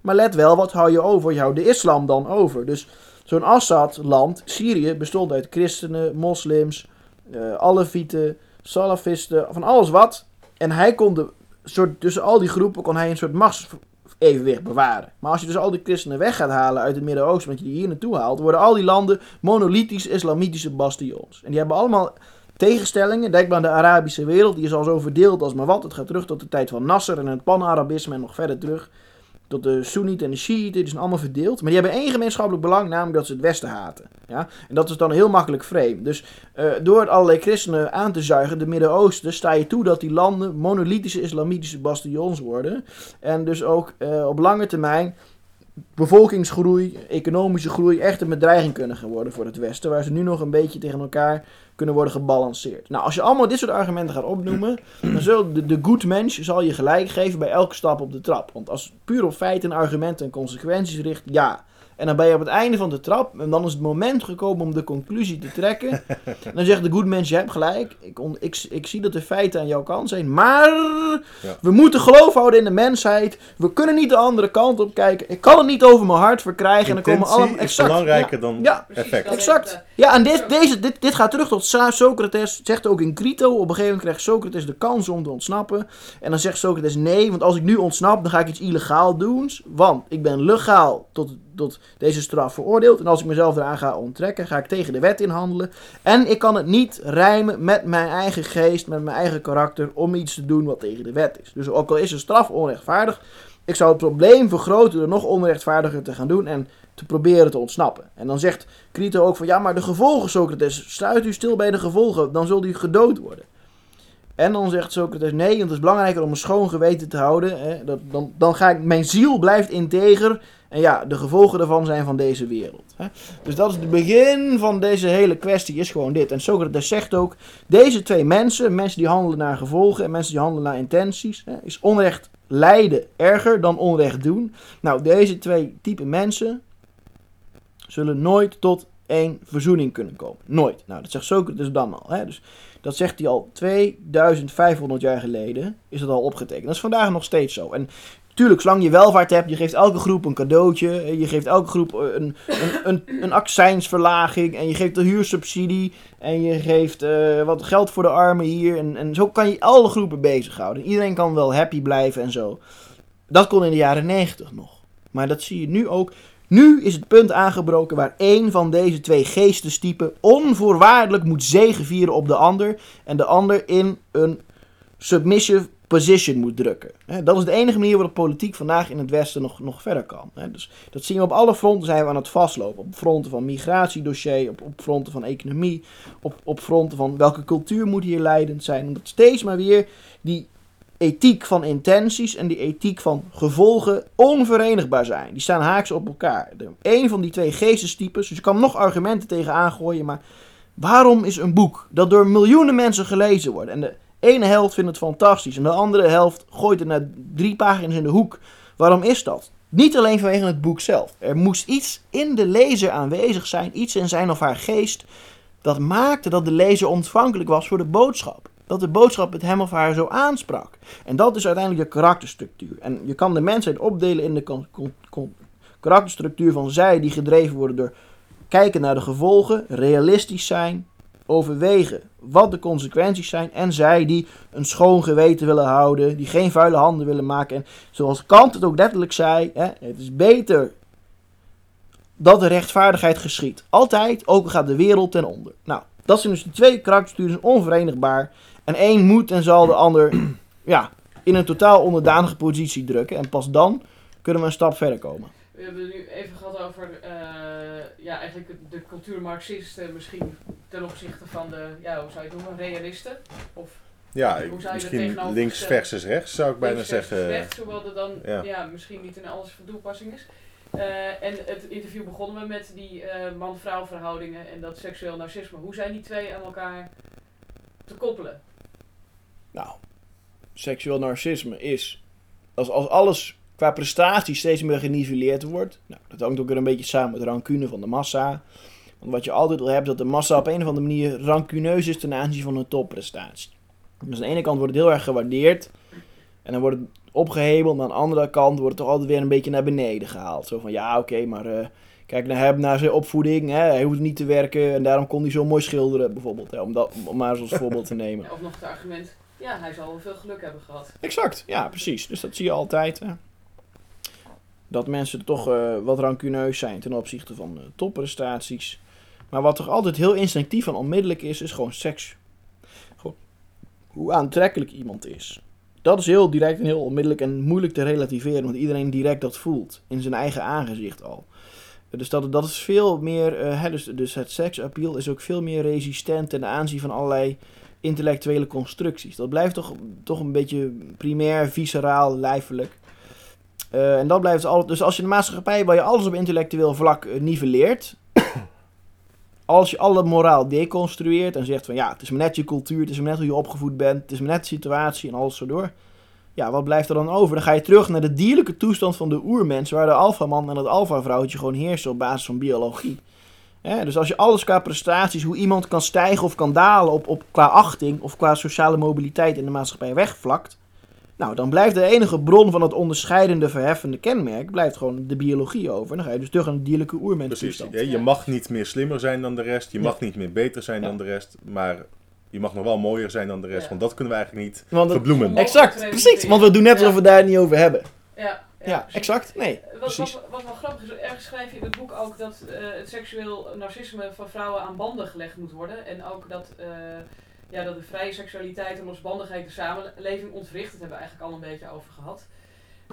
Maar let wel, wat hou je over? Je houdt de islam dan over. Dus zo'n Assad-land, Syrië, bestond uit christenen, moslims, eh alevieten, salafisten, van alles wat. En hij kon de, soort, tussen al die groepen kon hij een soort machtsevenwicht bewaren. Maar als je dus al die christenen weg gaat halen uit het Midden-Oosten, want je die hier naartoe haalt, worden al die landen monolithisch islamitische bastions. En die hebben allemaal tegenstellingen. Denk maar aan de Arabische wereld, die is al zo verdeeld als maar wat. Het gaat terug tot de tijd van Nasser en het pan-Arabisme en nog verder terug. Tot de Soenieten en de Shiiten, die zijn allemaal verdeeld. Maar die hebben één gemeenschappelijk belang, namelijk dat ze het Westen haten. Ja? En dat is dan heel makkelijk frame. Dus eh, door het allerlei christenen aan te zuigen, de Midden-Oosten, sta je toe dat die landen monolithische islamitische bastions worden. En dus ook eh, op lange termijn bevolkingsgroei, economische groei echt een bedreiging kunnen worden voor het Westen. Waar ze nu nog een beetje tegen elkaar kunnen worden gebalanceerd. Nou, als je allemaal dit soort argumenten gaat opnoemen, dan zal de, de good mens zal je gelijk geven bij elke stap op de trap. Want als puur op feiten, argumenten en consequenties richt, ja. En dan ben je op het einde van de trap en dan is het moment gekomen om de conclusie te trekken. En dan zegt de good mens, je hebt gelijk, ik, on- ik, ik zie dat de feiten aan jouw kant zijn, maar Ja. we moeten geloof houden in de mensheid. We kunnen niet de andere kant op kijken. Ik kan het niet over mijn hart verkrijgen. En dan komen allemaal is exact. belangrijker ja. dan Ja, effect. Exact. heeft, Ja, en dit, deze, dit, dit gaat terug tot Socrates. Zegt ook in Crito. Op een gegeven moment krijgt Socrates de kans om te ontsnappen. En dan zegt Socrates nee, want als ik nu ontsnap, dan ga ik iets illegaal doen. Want ik ben legaal tot, tot deze straf veroordeeld. En als ik mezelf eraan ga onttrekken, ga ik tegen de wet inhandelen. En ik kan het niet rijmen met mijn eigen geest, met mijn eigen karakter, om iets te doen wat tegen de wet is. Dus ook al is een straf onrechtvaardig, ik zou het probleem vergroten door nog onrechtvaardiger te gaan doen en te proberen te ontsnappen. En dan zegt Crito ook van ja, maar de gevolgen, Socrates, sluit u stil bij de gevolgen, dan zult u gedood worden. En dan zegt Socrates, nee, want het is belangrijker om een schoon geweten te houden. Hè? Dat, dan, dan ga ik, mijn ziel blijft integer. En ja, de gevolgen daarvan zijn van deze wereld. Hè? Dus dat is het begin van deze hele kwestie, is gewoon dit. En Socrates zegt ook, deze twee mensen, mensen die handelen naar gevolgen en mensen die handelen naar intenties, hè, is onrecht lijden erger dan onrecht doen. Nou, deze twee type mensen zullen nooit tot één verzoening kunnen komen. Nooit. Nou, dat zegt Socrates dan al. Hè? Dus dat zegt hij al 2500 jaar geleden, is dat al opgetekend. Dat is vandaag nog steeds zo. En Tuurlijk, zolang je welvaart hebt, je geeft elke groep een cadeautje. Je geeft elke groep een, een, een, een accijnsverlaging. En je geeft de huursubsidie. En je geeft uh, wat geld voor de armen hier. En, en zo kan je alle groepen bezighouden. Iedereen kan wel happy blijven en zo. Dat kon in de jaren 90 nog. Maar dat zie je nu ook. Nu is het punt aangebroken waar één van deze twee geestestypen onvoorwaardelijk moet zegevieren op de ander. En de ander in een submissive position moet drukken. Dat is de enige manier waarop politiek vandaag in het Westen nog, nog verder kan. Dus dat zien we op alle fronten zijn we aan het vastlopen. Op fronten van migratiedossier, op, op fronten van economie, op, op fronten van welke cultuur moet hier leidend zijn. Omdat steeds maar weer die ethiek van intenties en die ethiek van gevolgen onverenigbaar zijn. Die staan haaks op elkaar. Eén van die twee geestestypes, dus je kan nog argumenten tegen aangooien, maar waarom is een boek dat door miljoenen mensen gelezen wordt en de ene helft vindt het fantastisch en de andere helft gooit het naar drie pagina's in de hoek. Waarom is dat? Niet alleen vanwege het boek zelf. Er moest iets in de lezer aanwezig zijn, iets in zijn of haar geest, dat maakte dat de lezer ontvankelijk was voor de boodschap. Dat de boodschap het hem of haar zo aansprak. En dat is uiteindelijk de karakterstructuur. En je kan de mensheid opdelen in de karakterstructuur van zij die gedreven worden door kijken naar de gevolgen, realistisch zijn, overwegen wat de consequenties zijn. En zij die een schoon geweten willen houden, die geen vuile handen willen maken. En zoals Kant het ook letterlijk zei, hè, het is beter dat de rechtvaardigheid geschiet. Altijd, ook gaat de wereld ten onder. Nou, dat zijn dus de twee karaktersturen onverenigbaar. En één moet en zal de ander ja, in een totaal onderdanige positie drukken. En pas dan kunnen we een stap verder komen. We hebben het nu even gehad over uh, ja, eigenlijk de cultuurmarxisten misschien ten opzichte van de, ja, hoe zou je het noemen, realisten? Of ja, misschien links versus rechts zou ik bijna zeggen. Rechts, hoewel er dan ja. ja. misschien niet in alles van toepassing is. Uh, en het interview begonnen we met die uh, man-vrouw verhoudingen en dat seksueel narcisme. Hoe zijn die twee aan elkaar te koppelen? Nou, seksueel narcisme is als, als alles qua prestatie steeds meer geniveleerd wordt. Nou, dat hangt ook weer een beetje samen met de rancune van de massa. Want wat je altijd wil hebben, dat de massa op een of andere manier rancuneus is ten aanzien van een topprestatie. Dus aan de ene kant wordt het heel erg gewaardeerd. En dan wordt het opgehebeld. En aan de andere kant wordt het toch altijd weer een beetje naar beneden gehaald. Zo van, ja oké, maar uh, kijk naar hem, naar zijn opvoeding. Hè, hij hoeft niet te werken en daarom kon hij zo mooi schilderen bijvoorbeeld. Hè, om, dat, om maar als voorbeeld te nemen. of nog het argument, ja, hij zal wel veel geluk hebben gehad. Exact, ja precies. Dus dat zie je altijd. Hè dat mensen toch uh, wat rancuneus zijn ten opzichte van uh, topprestaties. Maar wat er altijd heel instinctief en onmiddellijk is, is gewoon seks. Gewoon hoe aantrekkelijk iemand is. Dat is heel direct en heel onmiddellijk en moeilijk te relativeren, want iedereen direct dat voelt. In zijn eigen aangezicht al. Dus dat, dat is veel meer, hè, dus, dus het seksappeal is ook veel meer resistent ten aanzien van allerlei intellectuele constructies. Dat blijft toch, toch een beetje primair, visceraal, lijfelijk. Uh, en dat blijft dus. Dus als je een maatschappij waar je alles op intellectueel vlak uh, nivelleert. als je alle moraal deconstrueert en zegt van ja, het is maar net je cultuur, het is maar net hoe je opgevoed bent, het is maar net de situatie en alles zo door. Ja, wat blijft er dan over? Dan ga je terug naar de dierlijke toestand van de oermens, waar de alfaman en het alfavrouwtje gewoon heersen op basis van biologie. dus als je alles qua prestaties, hoe iemand kan stijgen of kan dalen op, op, qua achting of qua sociale mobiliteit in de maatschappij wegvlakt, nou, dan blijft de enige bron van het onderscheidende, verheffende kenmerk blijft gewoon de biologie over. Dan ga je dus terug aan de dierlijke oermens. Precies. je mag niet meer slimmer zijn dan de rest. Je mag niet meer beter zijn dan de rest. Maar je mag nog wel mooier zijn dan de rest. Want dat kunnen we eigenlijk niet want verbloemen. Exact, precies. Want we doen net alsof we daar niet over hebben. Ja, ja, exact. Nee, wat, precies. Wat, wat, wel grappig is, ergens schrijf je in het boek ook dat uh, het seksueel narcisme van vrouwen aan banden gelegd moet worden. En ook dat... Uh, ja, dat de vrije seksualiteit en losbandigheid de samenleving ontwricht. Dat hebben we eigenlijk al een beetje over gehad.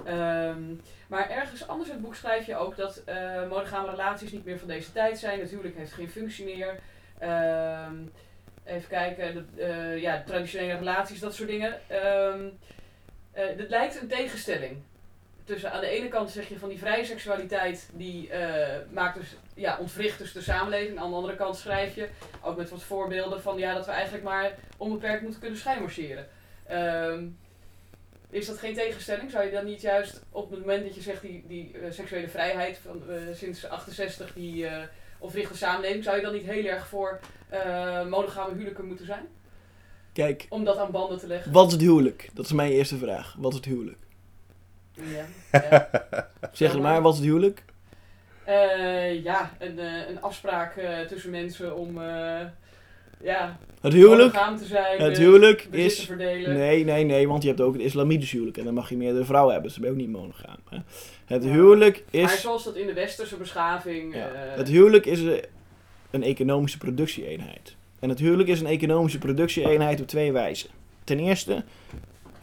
Ehm, maar ergens anders in het boek schrijf je ook dat uh, monogame relaties niet meer van deze tijd zijn. Natuurlijk heeft geen functie meer. Ehm, even kijken, de, eh, ja, traditionele relaties, dat soort dingen. Eh, het lijkt een tegenstelling. Tussen aan de ene kant zeg je van die vrije seksualiteit, die eh, maakt dus, ja, ontwricht dus de samenleving. Aan de andere kant schrijf je, ook met wat voorbeelden van ja, dat we eigenlijk maar onbeperkt moeten kunnen schijnmarcheren. Ehm is dat geen tegenstelling? Zou je dan niet juist op het moment dat je zegt die, die eh, seksuele vrijheid van eh, sinds 68, die ontwrichte samenleving, zou je dan niet heel erg voor monogame huwelijken moeten zijn? Kijk, Om dat aan banden te leggen? wat is het huwelijk? Dat is mijn eerste vraag. Wat is het huwelijk? Ja, ja. Zeg het maar, wat is het huwelijk? Eh, ja een, eh, een afspraak eh, tussen mensen om eh ja, Het huwelijk? monogaam te zijn, Het huwelijk is... verdelen. Nee, nee, nee, want je hebt ook het islamitisch huwelijk. En dan mag je meerdere vrouwen hebben. Dus dan ben je ook niet monogaam. Hè? Het huwelijk Maar is... zoals dat in de westerse beschaving... Ja. Het huwelijk is een economische productieeenheid. En het huwelijk is een economische productieeenheid op twee wijzen. Ten eerste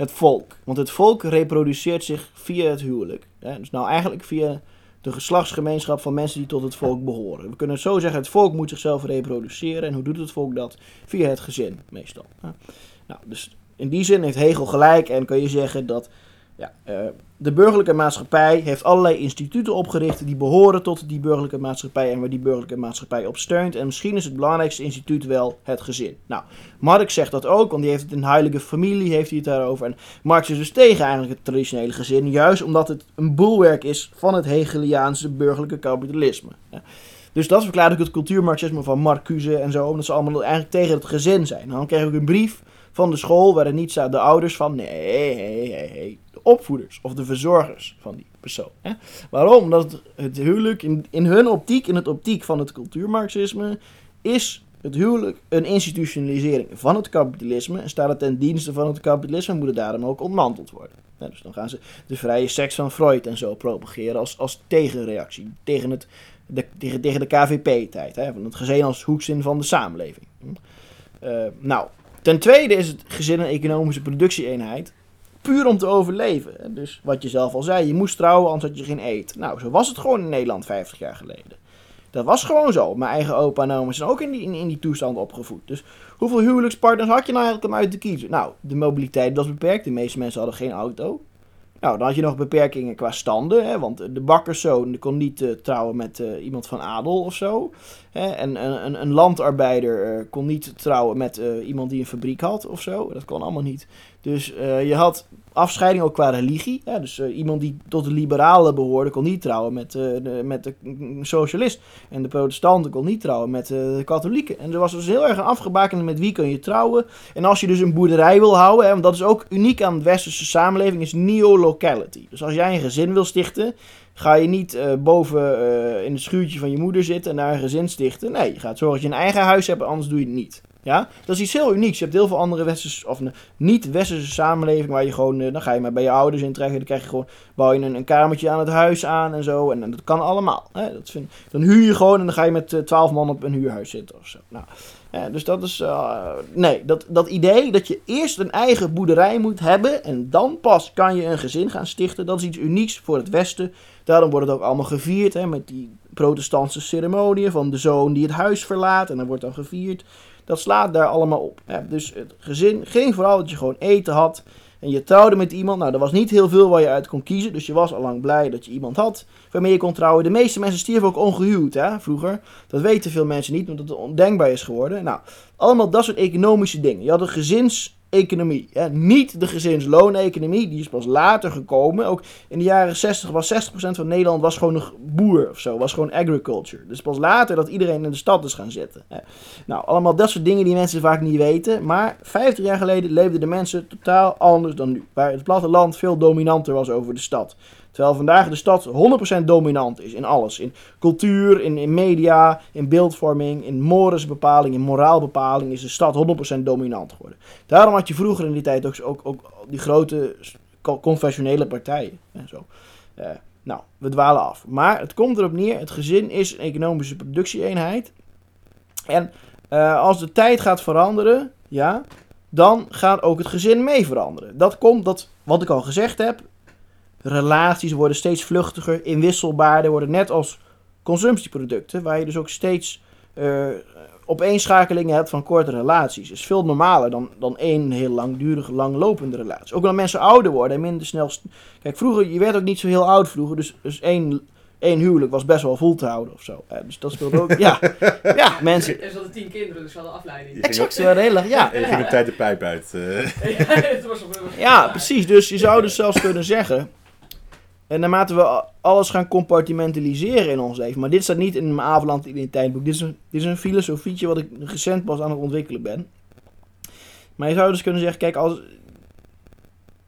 het volk. Want het volk reproduceert zich via het huwelijk. Hè? Dus nou eigenlijk via de geslachtsgemeenschap van mensen die tot het volk behoren. We kunnen het zo zeggen, het volk moet zichzelf reproduceren. En hoe doet het volk dat? Via het gezin, meestal. Nou, dus in die zin heeft Hegel gelijk en kan je zeggen dat ja, eh, de burgerlijke maatschappij heeft allerlei instituten opgericht die behoren tot die burgerlijke maatschappij en waar die burgerlijke maatschappij op steunt. En misschien is het belangrijkste instituut wel het gezin. Nou, Marx zegt dat ook, want die heeft het in Heilige Familie, heeft hij het daarover. En Marx is dus tegen eigenlijk het traditionele gezin, juist omdat het een boelwerk is van het Hegeliaanse burgerlijke kapitalisme. Dus dat verklaart ook het cultuurmarxisme van Marcuse en zo, omdat ze allemaal eigenlijk tegen het gezin zijn. Dan kreeg ik een brief van de school waarin niet de ouders van, nee, hey, hey, hey, de opvoeders of de verzorgers van die persoon. Hè? Waarom? Omdat het, huwelijk in, in hun optiek, in het optiek van het cultuurmarxisme, is het huwelijk een institutionalisering van het kapitalisme en staat het ten dienste van het kapitalisme moet daarom ook ontmanteld worden. Dus dan gaan ze de vrije seks van Freud en zo propageren als, als tegenreactie tegen, het, de, tegen, tegen de KVP-tijd, van het gezin als hoekzin van de samenleving. Hm. Eh, nou, ten tweede is het gezin een economische productieeenheid. Puur om te overleven. Dus wat je zelf al zei, je moest trouwen, anders had je geen eten. Nou, zo was het gewoon in Nederland 50 jaar geleden. Dat was gewoon zo. Mijn eigen opa en oma zijn ook in die, in, in die toestand opgevoed. Dus hoeveel huwelijkspartners had je nou eigenlijk om uit te kiezen? Nou, de mobiliteit was beperkt. De meeste mensen hadden geen auto. Nou, dan had je nog beperkingen qua standen. Hè, want de bakkerszoon kon niet eh, trouwen met eh, iemand van adel of zo. Hè, en een, een, landarbeider eh, kon niet trouwen met iemand die een fabriek had of zo. Dat kon allemaal niet. Dus eh, je had afscheiding ook qua religie. Dus eh, iemand die tot de liberalen behoorde kon niet trouwen met, eh, de, met de socialist. En de protestanten kon niet trouwen met de katholieken. En er was dus heel erg een afgebakend met wie kun je trouwen. En als je dus een boerderij wil houden, hè, want dat is ook uniek aan de westerse samenleving, is neolocality. Dus als jij een gezin wil stichten, ga je niet boven in het schuurtje van je moeder zitten en daar een gezin stichten. Nee, je gaat zorgen dat je een eigen huis hebt, anders doe je het niet. Ja, dat is iets heel unieks. Je hebt heel veel andere westerse, of niet-westerse samenleving waar je gewoon, eh, dan ga je maar bij je ouders intrekken, dan krijg je gewoon, bouw je een, een kamertje aan het huis aan en zo. En, dat kan allemaal. Hè? Dat vind, dan huur je gewoon en dan ga je met eh, twaalf man op een huurhuis zitten of zo. Nou, dus dat is, eh, nee, dat, dat idee dat je eerst een eigen boerderij moet hebben en dan pas kan je een gezin gaan stichten, dat is iets unieks voor het Westen. Daarom wordt het ook allemaal gevierd hè, met die protestantse ceremonieën van de zoon die het huis verlaat en dan wordt dan gevierd. Dat slaat daar allemaal op. Hè. Dus het gezin ging vooral dat je gewoon eten had. En je trouwde met iemand. Nou, er was niet heel veel waar je uit kon kiezen. Dus je was al lang blij dat je iemand had waarmee je kon trouwen. De meeste mensen stierven ook ongehuwd hè, vroeger. Dat weten veel mensen niet, omdat het ondenkbaar is geworden. Nou, allemaal dat soort economische dingen. Je had een gezinseconomie. Hè. Niet de gezinslooneconomie, die is pas later gekomen. Ook in de jaren 60 was 60% van Nederland was gewoon nog boer of zo. Was gewoon agriculture. Dus pas later dat iedereen in de stad is gaan zitten. Hè. Nou, allemaal dat soort dingen die mensen vaak niet weten. Maar 50 jaar geleden leefden de mensen totaal anders dan nu. Waar het platteland veel dominanter was over de stad. Terwijl vandaag de stad 100% dominant is in alles. In cultuur, in, in media, in beeldvorming, in moresbepaling, in moraalbepaling is de stad 100% dominant geworden. Daarom had je vroeger in die tijd ook, ook, die grote co- confessionele partijen en zo. Eh, nou, we dwalen af. Maar het komt erop neer, het gezin is een economische productieeenheid. En eh, als de tijd gaat veranderen, ja, dan gaat ook het gezin mee veranderen. Dat komt, dat, wat ik al gezegd heb, relaties worden steeds vluchtiger, inwisselbaarder, worden net als consumptieproducten, waar je dus ook steeds eh opeenschakelingen hebt van korte relaties. is veel normaler dan, dan één heel langdurige, langlopende relatie. Ook omdat mensen ouder worden en minder snel... Kijk, vroeger, je werd ook niet zo heel oud vroeger, dus, dus één, één huwelijk was best wel vol te houden of zo. hè. dus dat speelde ook... ja, ja, mensen... En ze hadden tien kinderen, dus ze hadden afleiding. Exact, ze waren heel erg... Ja, En je ging op tijd de pijp uit. eh. Ja, precies. Dus je zou dus zelfs kunnen zeggen. En naarmate we alles gaan compartimentaliseren in ons leven. Maar dit staat niet in mijn Avaland identiteitsboek. Dit is, een, dit is een filosofietje wat ik recent pas aan het ontwikkelen ben. Maar je zou dus kunnen zeggen, kijk, als...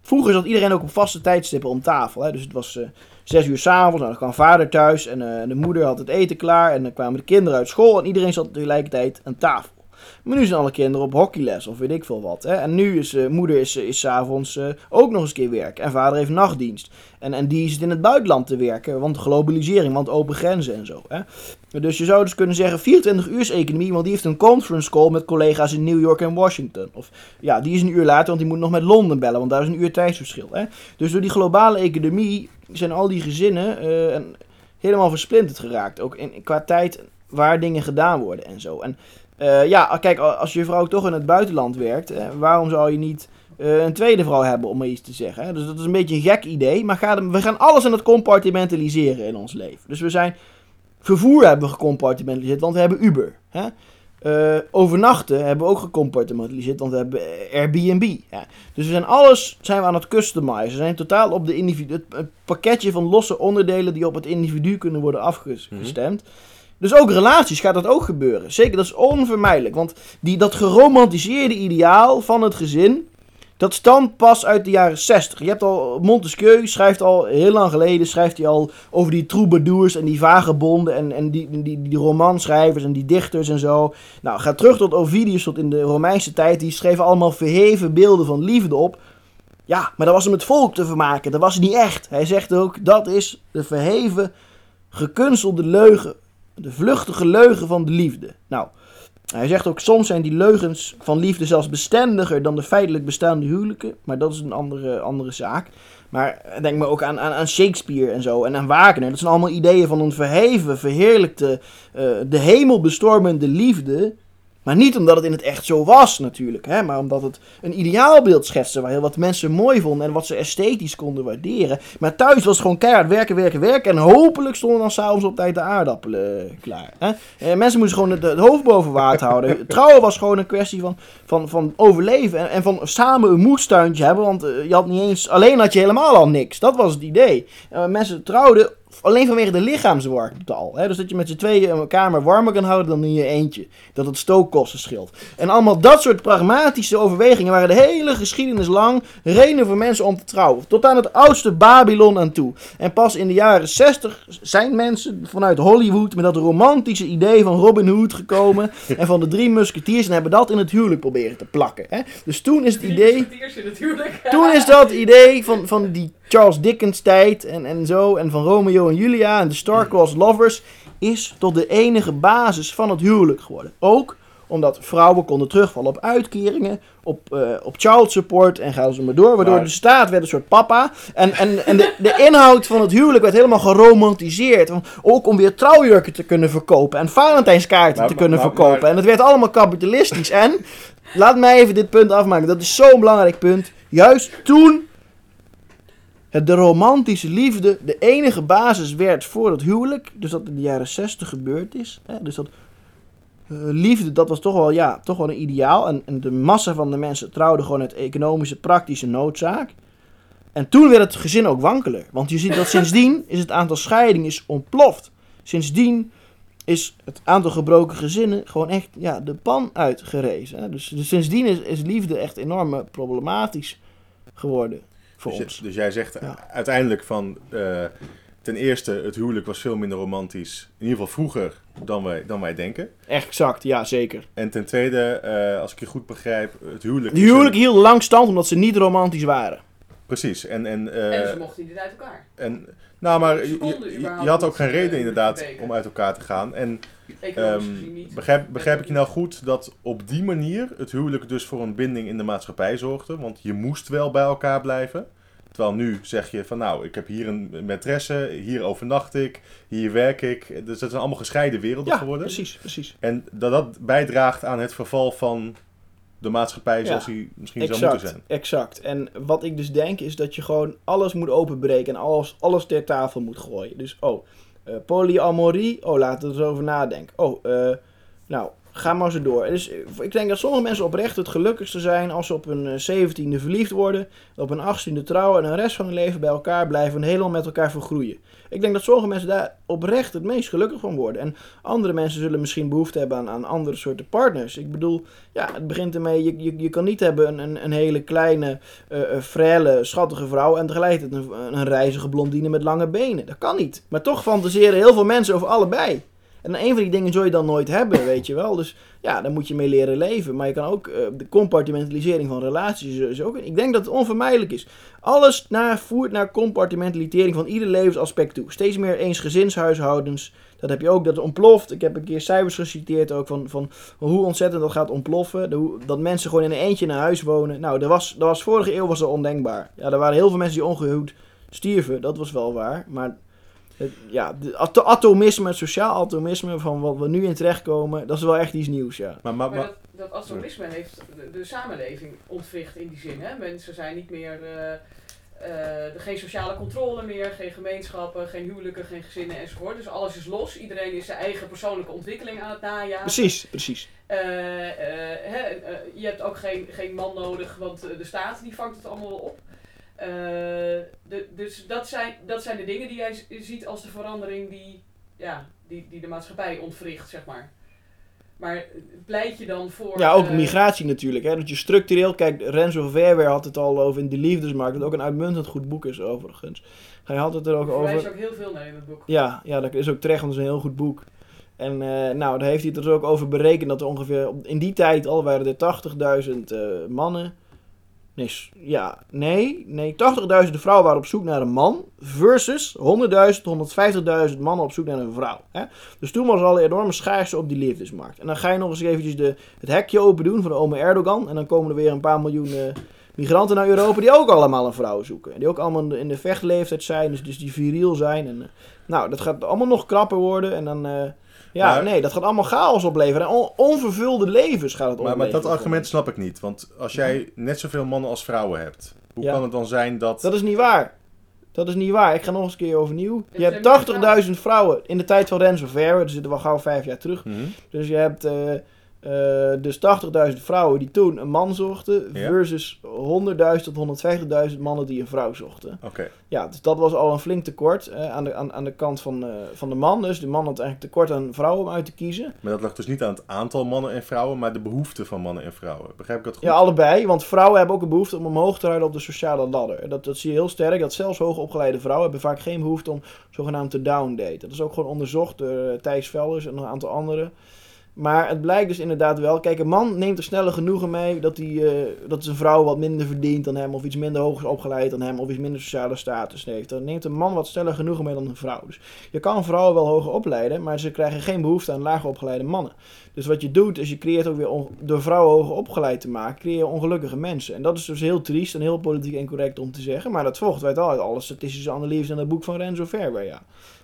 Vroeger zat iedereen ook op vaste tijdstippen om tafel. Hè? Dus het was eh, zes uur s'avonds, nou, dan kwam vader thuis en eh, de moeder had het eten klaar. En dan kwamen de kinderen uit school en iedereen zat tegelijkertijd aan tafel. Maar nu zijn alle kinderen op hockeyles of weet ik veel wat. Hè? En nu is eh, moeder is, is 's avonds eh, ook nog eens een keer werken. En vader heeft nachtdienst. En, en die zit in het buitenland te werken. Want globalisering, want open grenzen en zo. Hè? Dus je zou dus kunnen zeggen 24 uur economie. Want die heeft een conference call met collega's in New York en Washington. Of ja, die is een uur later, want die moet nog met Londen bellen. Want daar is een uur tijdsverschil. Hè? Dus door die globale economie zijn al die gezinnen eh, en helemaal versplinterd geraakt. Ook in, qua tijd waar dingen gedaan worden en zo. En eh, ja, kijk, als je vrouw toch in het buitenland werkt, eh, waarom zou je niet eh, een tweede vrouw hebben, om maar iets te zeggen? Hè? Dus dat is een beetje een gek idee, maar ga- we gaan alles aan het compartimentaliseren in ons leven. Dus we zijn, vervoer hebben we gecompartimentaliseerd, want we hebben Uber. Hè? Overnachten hebben we ook gecompartimentaliseerd, want we hebben Airbnb. Hè? Dus we zijn alles zijn we aan het customizen. We zijn totaal op de individu, het, het pakketje van losse onderdelen die op het individu kunnen worden afgestemd. Dus ook relaties gaat dat ook gebeuren. Zeker, dat is onvermijdelijk. Want die, dat geromantiseerde ideaal van het gezin, dat stamt pas uit de jaren 60. Je hebt al, Montesquieu schrijft al heel lang geleden, schrijft hij al over die troubadours en die vagebonden en, en die, die, die romanschrijvers en die dichters en zo. Nou, ga terug tot Ovidius, tot in de Romeinse tijd. Die schreven allemaal verheven beelden van liefde op. Ja, maar dat was om het volk te vermaken. Dat was niet echt. Hij zegt ook, dat is de verheven, gekunstelde leugen de vluchtige leugen van de liefde. Nou, hij zegt ook, soms zijn die leugens van liefde zelfs bestendiger dan de feitelijk bestaande huwelijken. Maar dat is een andere, andere zaak. Maar denk maar ook aan, aan, aan Shakespeare en zo en aan Wagner. Dat zijn allemaal ideeën van een verheven, verheerlijkte, eh, de hemel bestormende liefde. Maar niet omdat het in het echt zo was natuurlijk, hè, maar omdat het een ideaalbeeld schetste waar heel wat mensen mooi vonden en wat ze esthetisch konden waarderen. Maar thuis was het gewoon keihard werken, werken, werken en hopelijk stonden dan s'avonds op tijd de aardappelen klaar. Hè. Eh, mensen moesten gewoon het, het hoofd boven water houden. Trouwen was gewoon een kwestie van, van, van overleven en, en van samen een moestuintje hebben, want eh, je had niet eens, alleen had je helemaal al niks. Dat was het idee. Eh, mensen trouwden alleen vanwege de lichaamswarmte al. Hè? Dus dat je met z'n tweeën een kamer warmer kan houden dan in je eentje. Dat het stookkosten scheelt. En allemaal dat soort pragmatische overwegingen waren de hele geschiedenis lang reden voor mensen om te trouwen. Tot aan het oudste Babylon aan toe. En pas in de jaren 60 zijn mensen vanuit Hollywood met dat romantische idee van Robin Hood gekomen. en van de drie musketiers en hebben dat in het huwelijk proberen te plakken. Hè? Dus toen is het idee... Toen is dat idee van, van die Charles Dickens tijd en, en zo, en van Romeo en Julia en de star-crossed lovers, is tot de enige basis van het huwelijk geworden. Ook omdat vrouwen konden terugvallen op uitkeringen, op, eh, op child support en gaan ze maar door. Waardoor Maar- de staat werd een soort papa. En, en, en de, de inhoud van het huwelijk werd helemaal geromantiseerd. Ook om weer trouwjurken te kunnen verkopen en Valentijnskaarten Maar- te kunnen maar- verkopen. En het werd allemaal kapitalistisch. En, laat mij even dit punt afmaken. Dat is zo'n belangrijk punt. Juist toen het de romantische liefde de enige basis werd voor het huwelijk. Dus dat in de jaren 60 gebeurd is. Hè? Dus dat eh, liefde, dat was toch wel, ja, toch wel een ideaal. En, en de massa van de mensen trouwden gewoon uit economische, praktische noodzaak. En toen werd het gezin ook wankeler. Want je ziet dat sindsdien is het aantal scheidingen is ontploft. Sindsdien is het aantal gebroken gezinnen gewoon echt ja, de pan uitgerezen. Hè? Dus, dus sindsdien is, is liefde echt enorm eh, problematisch geworden voor Dus, ons. je- dus jij zegt Ja. uiteindelijk van... eh, ten eerste, het huwelijk was veel minder romantisch. In ieder geval vroeger dan wij, dan wij denken. Exact, ja zeker. En ten tweede, eh, als ik je goed begrijp, het huwelijk... Is huwelijk een- hield lang stand omdat ze niet romantisch waren. Precies. En, en, eh, En ze mochten niet uit elkaar. en, nou, maar je, had ook geen eh, reden inderdaad om uit elkaar te gaan. En ehm, begrijp, begrijp ik je nou goed dat op die manier het huwelijk dus voor een binding in de maatschappij zorgde? Want je moest wel bij elkaar blijven. Terwijl nu zeg je van nou, ik heb hier een maîtresse, hier overnacht ik, hier werk ik. Dus dat zijn allemaal gescheiden werelden Ja, geworden. precies, precies. En dat dat bijdraagt aan het verval van de maatschappij zoals die misschien zou moeten zijn. exact. En wat ik dus denk is dat je gewoon alles moet openbreken en alles, alles ter tafel moet gooien. Dus, oh, eh, polyamorie, oh, laten we er eens over nadenken. Oh, eh, nou, ga maar zo door. Dus eh, ik denk dat sommige mensen oprecht het gelukkigste zijn als ze op hun zeventiende verliefd worden, op hun achttiende trouwen en de rest van hun leven bij elkaar blijven en helemaal met elkaar vergroeien. Ik denk dat sommige mensen daar oprecht het meest gelukkig van worden. En andere mensen zullen misschien behoefte hebben aan, aan andere soorten partners. Ik bedoel, ja, het begint ermee, je, je, je kan niet hebben een, een, een hele kleine, eh eh, frêle, schattige vrouw en tegelijkertijd een, een reizige blondine met lange benen. Dat kan niet. Maar toch fantaseren heel veel mensen over allebei. En een van die dingen zul je dan nooit hebben, weet je wel. Dus ja, daar moet je mee leren leven. Maar je kan ook, eh, de compartimentalisering van relaties is, ook... Ik denk dat het onvermijdelijk is. Alles naar, voert naar compartimentalisering van ieder levensaspect toe. Steeds meer eensgezinshuishoudens. Dat heb je ook, dat ontploft. Ik heb een keer cijfers geciteerd ook van, van hoe ontzettend dat gaat ontploffen. Dat mensen gewoon in een eentje een huis wonen. Nou, dat was, dat was vorige eeuw was dat ondenkbaar. Ja, er waren heel veel mensen die ongehuwd stierven. Dat was wel waar. Maar het, ja, de ato- atomisme, het sociaal atomisme van wat we nu in terechtkomen, dat is wel echt iets nieuws, ja. Maar, maar, Maar maar- dat, dat atomisme heeft de, de samenleving ontwricht in die zin. Hè? Mensen zijn niet meer. eh, eh, er geen sociale controle meer, geen gemeenschappen, geen huwelijken, geen gezinnen enzovoort. Dus alles is los. Iedereen is zijn eigen persoonlijke ontwikkeling aan het najagen. Precies, precies. Eh, hè, je hebt ook geen, geen man nodig, want de staat die vangt het allemaal wel op. Eh, de, dus dat zijn, dat zijn de dingen die jij ziet als de verandering die, ja, die, die de maatschappij ontwricht, zeg maar. Maar pleit je dan voor... Ja, ook eh, migratie natuurlijk. Hè? Dat je structureel, kijk, Renzo Verwer had het al over in De Liefdesmarkt, dat ook een uitmuntend goed boek is overigens. Hij had het er ook over. je ook heel veel naar in het boek. Ja, ja, dat is ook terecht, want het is een heel goed boek. En eh, nou, daar heeft hij het er ook over berekend dat er ongeveer in die tijd al waren er 80.000 eh, mannen. Nee, ja, nee, nee, 80.000 vrouwen waren op zoek naar een man versus 100.000, 150.000 mannen op zoek naar een vrouw. Hè? Dus toen was er al een enorme schaarste op die liefdesmarkt. En dan ga je nog eens eventjes de, het hekje open doen van de ome Erdogan. En dan komen er weer een paar miljoen eh, migranten naar Europa die ook allemaal een vrouw zoeken. En die ook allemaal in de- in de vechtleeftijd zijn, dus, dus die viriel zijn. En, eh, nou, dat gaat allemaal nog krapper worden. En dan, eh, ja, Maar- nee, dat gaat allemaal chaos opleveren. En on- onvervulde levens gaat het maar, maar opleveren. dat argument snap ik niet. Want als jij net zoveel mannen als vrouwen hebt, hoe Ja. kan het dan zijn dat... Dat is niet waar. Dat is niet waar. Ik ga nog eens een keer overnieuw. Je hebt zijn meer 80.000 vrouwen in de tijd van Renzo Verwer. Dat zitten we gauw vijf jaar terug. Mhm. Dus je hebt eh, eh, dus 80.000 vrouwen die toen een man zochten. Ja. Versus 100.000 tot 150.000 mannen die een vrouw zochten. Oké. Ja, dus dat was al een flink tekort eh, aan, de, aan, aan de kant van, eh, van de man. Dus de man had eigenlijk tekort aan vrouwen om uit te kiezen. Maar dat lag dus niet aan het aantal mannen en vrouwen, maar de behoefte van mannen en vrouwen. Begrijp ik dat goed? Ja, allebei. Want vrouwen hebben ook een behoefte om omhoog te rijden op de sociale ladder. En Dat, dat zie je heel sterk. Dat zelfs hoogopgeleide vrouwen hebben vaak geen behoefte om zogenaamd te downdaten. Dat is ook gewoon onderzocht door Thijs Velders en een aantal anderen. Maar het blijkt dus inderdaad wel. Kijk, een man neemt er sneller genoegen mee dat, hij, eh, dat zijn vrouw wat minder verdient dan hem. Of iets minder hoog is opgeleid dan hem. Of iets minder sociale status heeft. Dan neemt een man wat sneller genoegen mee dan een vrouw. Dus je kan vrouwen wel hoger opleiden. Maar ze krijgen geen behoefte aan lager opgeleide mannen. Dus wat je doet, is je creëert ook weer door vrouwen hoger opgeleid te maken, creëer je ongelukkige mensen. En dat is dus heel triest en heel politiek incorrect om te zeggen. Maar dat volgt uit al uit alle statistische analyses in het boek van Renzo Verwer, ja.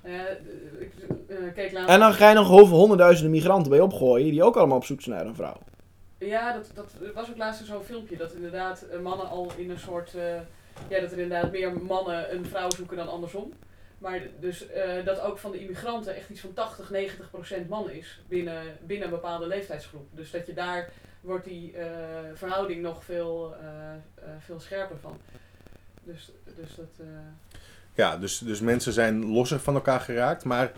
Eh, eh, laatst... En dan ga je nog hov- honderdduizenden migranten bij opgooien, die ook allemaal op zoek zijn naar een vrouw. Ja, dat, dat was ook laatst zo'n filmpje dat inderdaad eh, mannen al in een soort. ja, dat er inderdaad meer mannen een vrouw zoeken dan andersom. Maar dus dat ook van de immigranten echt iets van 80, 90 procent man is binnen, binnen een bepaalde leeftijdsgroep. Dus dat je daar wordt die verhouding nog veel, veel scherper van. Dus, dus dat. Ja, dus, dus mensen zijn losser van elkaar geraakt. Maar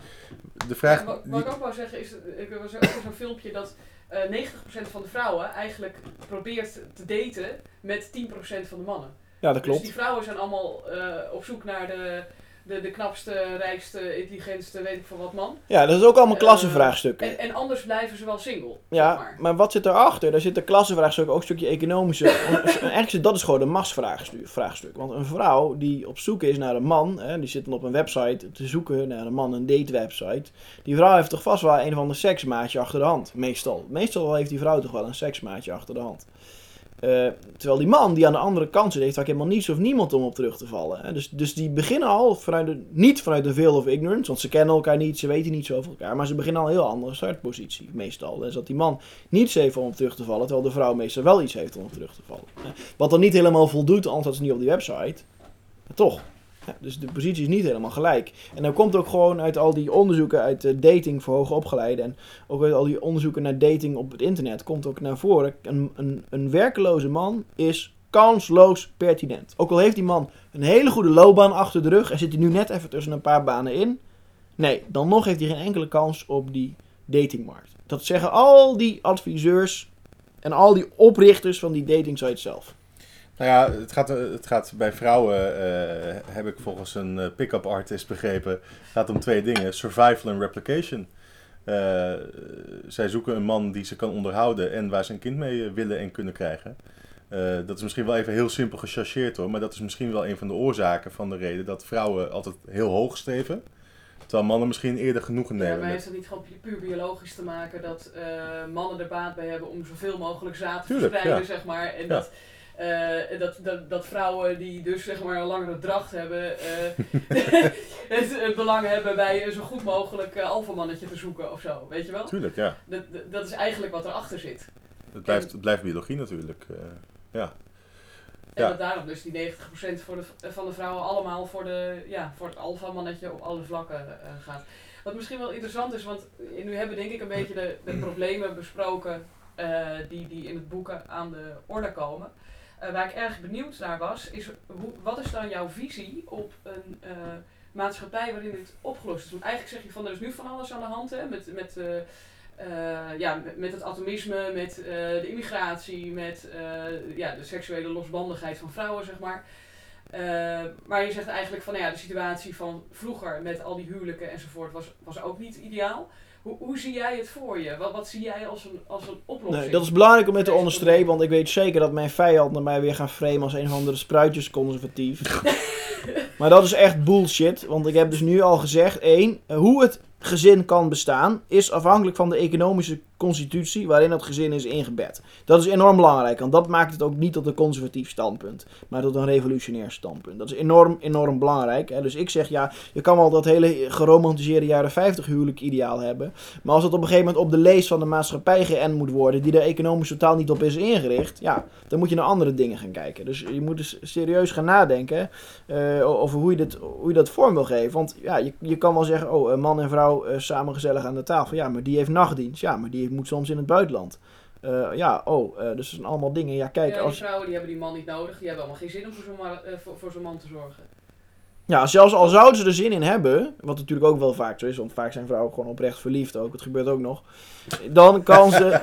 de vraag... Ja, wat, wat die- ik ook wou zeggen is, ik was ook in zo'n filmpje dat eh 90% van de vrouwen eigenlijk probeert te daten met 10% van de mannen. Ja, dat Dus die klopt. vrouwen zijn allemaal eh, op zoek naar de, de, de knapste, rijkste, intelligentste, weet ik veel wat man. Ja, dat is ook allemaal Eh, klassevraagstukken. En, en anders blijven ze wel single. zeg Ja, maar. maar wat zit erachter? Daar zit een klassenvraagstuk, ook een stukje economische. Eigenlijk dat is gewoon een machtsvraagstuk. vraagstuk. Want een vrouw die op zoek is naar een man, hè, die zit dan op een website te zoeken naar een man, een datewebsite. Die vrouw heeft toch vast wel een of ander seksmaatje achter de hand. Meestal. Meestal heeft die vrouw toch wel een seksmaatje achter de hand. Eh, terwijl die man die aan de andere kant zit, heeft vaak helemaal niets of niemand om op terug te vallen. Hè? Dus, dus die beginnen al vanuit de, niet vanuit de veil of ignorance, want ze kennen elkaar niet, ze weten niet zo over elkaar. Maar ze beginnen al een heel andere startpositie, meestal. Dus dat die man niets heeft om op terug te vallen, terwijl de vrouw meestal wel iets heeft om op terug te vallen. Hè? Wat dan niet helemaal voldoet, anders staat ze niet op die website. Maar toch. Ja, dus de positie is niet helemaal gelijk. En dan komt ook gewoon uit al die onderzoeken uit uh, dating voor hoogopgeleiden en ook uit al die onderzoeken naar dating op het internet, komt ook naar voren. Een, een, een werkeloze man is kansloos pertinent. Ook al heeft die man een hele goede loopbaan achter de rug en zit hij nu net even tussen een paar banen in. Nee, dan nog heeft hij geen enkele kans op die datingmarkt. Dat zeggen al die adviseurs en al die oprichters van die dating sites zelf. Nou ja, het gaat, het gaat bij vrouwen, uh, heb ik volgens een uh, pick-up artist begrepen, gaat om twee dingen. Survival en replication. Uh, zij zoeken een man die ze kan onderhouden en waar ze een kind mee willen en kunnen krijgen. dat is misschien wel even heel simpel gechargeerd hoor, maar dat is misschien wel een van de oorzaken van de reden dat vrouwen altijd heel hoog streven. Terwijl mannen misschien eerder genoegen nemen. Ja, maar heeft dat niet gewoon puur biologisch te maken dat mannen er baat bij hebben om zoveel mogelijk zaad te Tuurlijk, verspreiden, ja. zeg maar. En Ja. dat eh, dat, dat, dat vrouwen die dus zeg maar een langere dracht hebben, eh, het belang hebben bij zo goed mogelijk uh, alfamannetje te zoeken of zo, weet je wel? Tuurlijk, ja. Dat, dat is eigenlijk wat erachter zit. Het blijft, het blijft biologie natuurlijk, uh, ja. En Ja. dat daarom dus die 90% voor de, van de vrouwen allemaal voor, de, ja, voor het alfamannetje op alle vlakken gaat. Wat misschien wel interessant is, want nu hebben we denk ik een beetje de, de problemen besproken die, die in het boek aan de orde komen. Uh, waar ik erg benieuwd naar was, is wat is dan jouw visie op een uh, maatschappij waarin dit opgelost is? Want eigenlijk zeg je van er is nu van alles aan de hand hè, met, met, uh, ja, met, het atomisme, met de immigratie, met ja, de seksuele losbandigheid van vrouwen, zeg maar. maar je zegt eigenlijk van ja, de situatie van vroeger met al die huwelijken enzovoort was, was ook niet ideaal. Hoe, hoe, zie jij het voor je? Wat, wat zie jij als een, als een oplossing? Nee, dat is belangrijk om met te onderstrepen, want ik weet zeker dat mijn vijanden mij weer gaan framen als een of andere spruitjesconservatief. maar dat is echt bullshit, want ik heb dus nu al gezegd, één, hoe het gezin kan bestaan is afhankelijk van de economische constitutie waarin dat gezin is ingebed. Dat is enorm belangrijk, want dat maakt het ook niet tot een conservatief standpunt, maar tot een revolutionair standpunt. Dat is enorm, enorm belangrijk. Hè? Dus ik zeg ja, je kan wel dat hele geromantiseerde jaren 50 huwelijk ideaal hebben, maar als het op een gegeven moment op de lees van de maatschappij geënt moet worden, die er economisch totaal niet op is ingericht, ja, dan moet je naar andere dingen gaan kijken. Dus je moet dus serieus gaan nadenken uh, over hoe je, dit, hoe je dat vorm wil geven. Want ja, je, je kan wel zeggen, oh, man en vrouw uh, samen gezellig aan de tafel. Ja, maar die heeft nachtdienst. Ja, maar die moet soms in het buitenland. Uh, ja, oh, uh, dus dat zijn allemaal dingen. Ja, kijk, ja, die als... vrouwen die hebben die man niet nodig. Die hebben allemaal geen zin om voor zo'n uh, voor, voor zo man te zorgen. Ja, zelfs al zouden ze er zin in hebben, wat natuurlijk ook wel vaak zo is, want vaak zijn vrouwen gewoon oprecht verliefd ook, het gebeurt ook nog. Dan kan ze.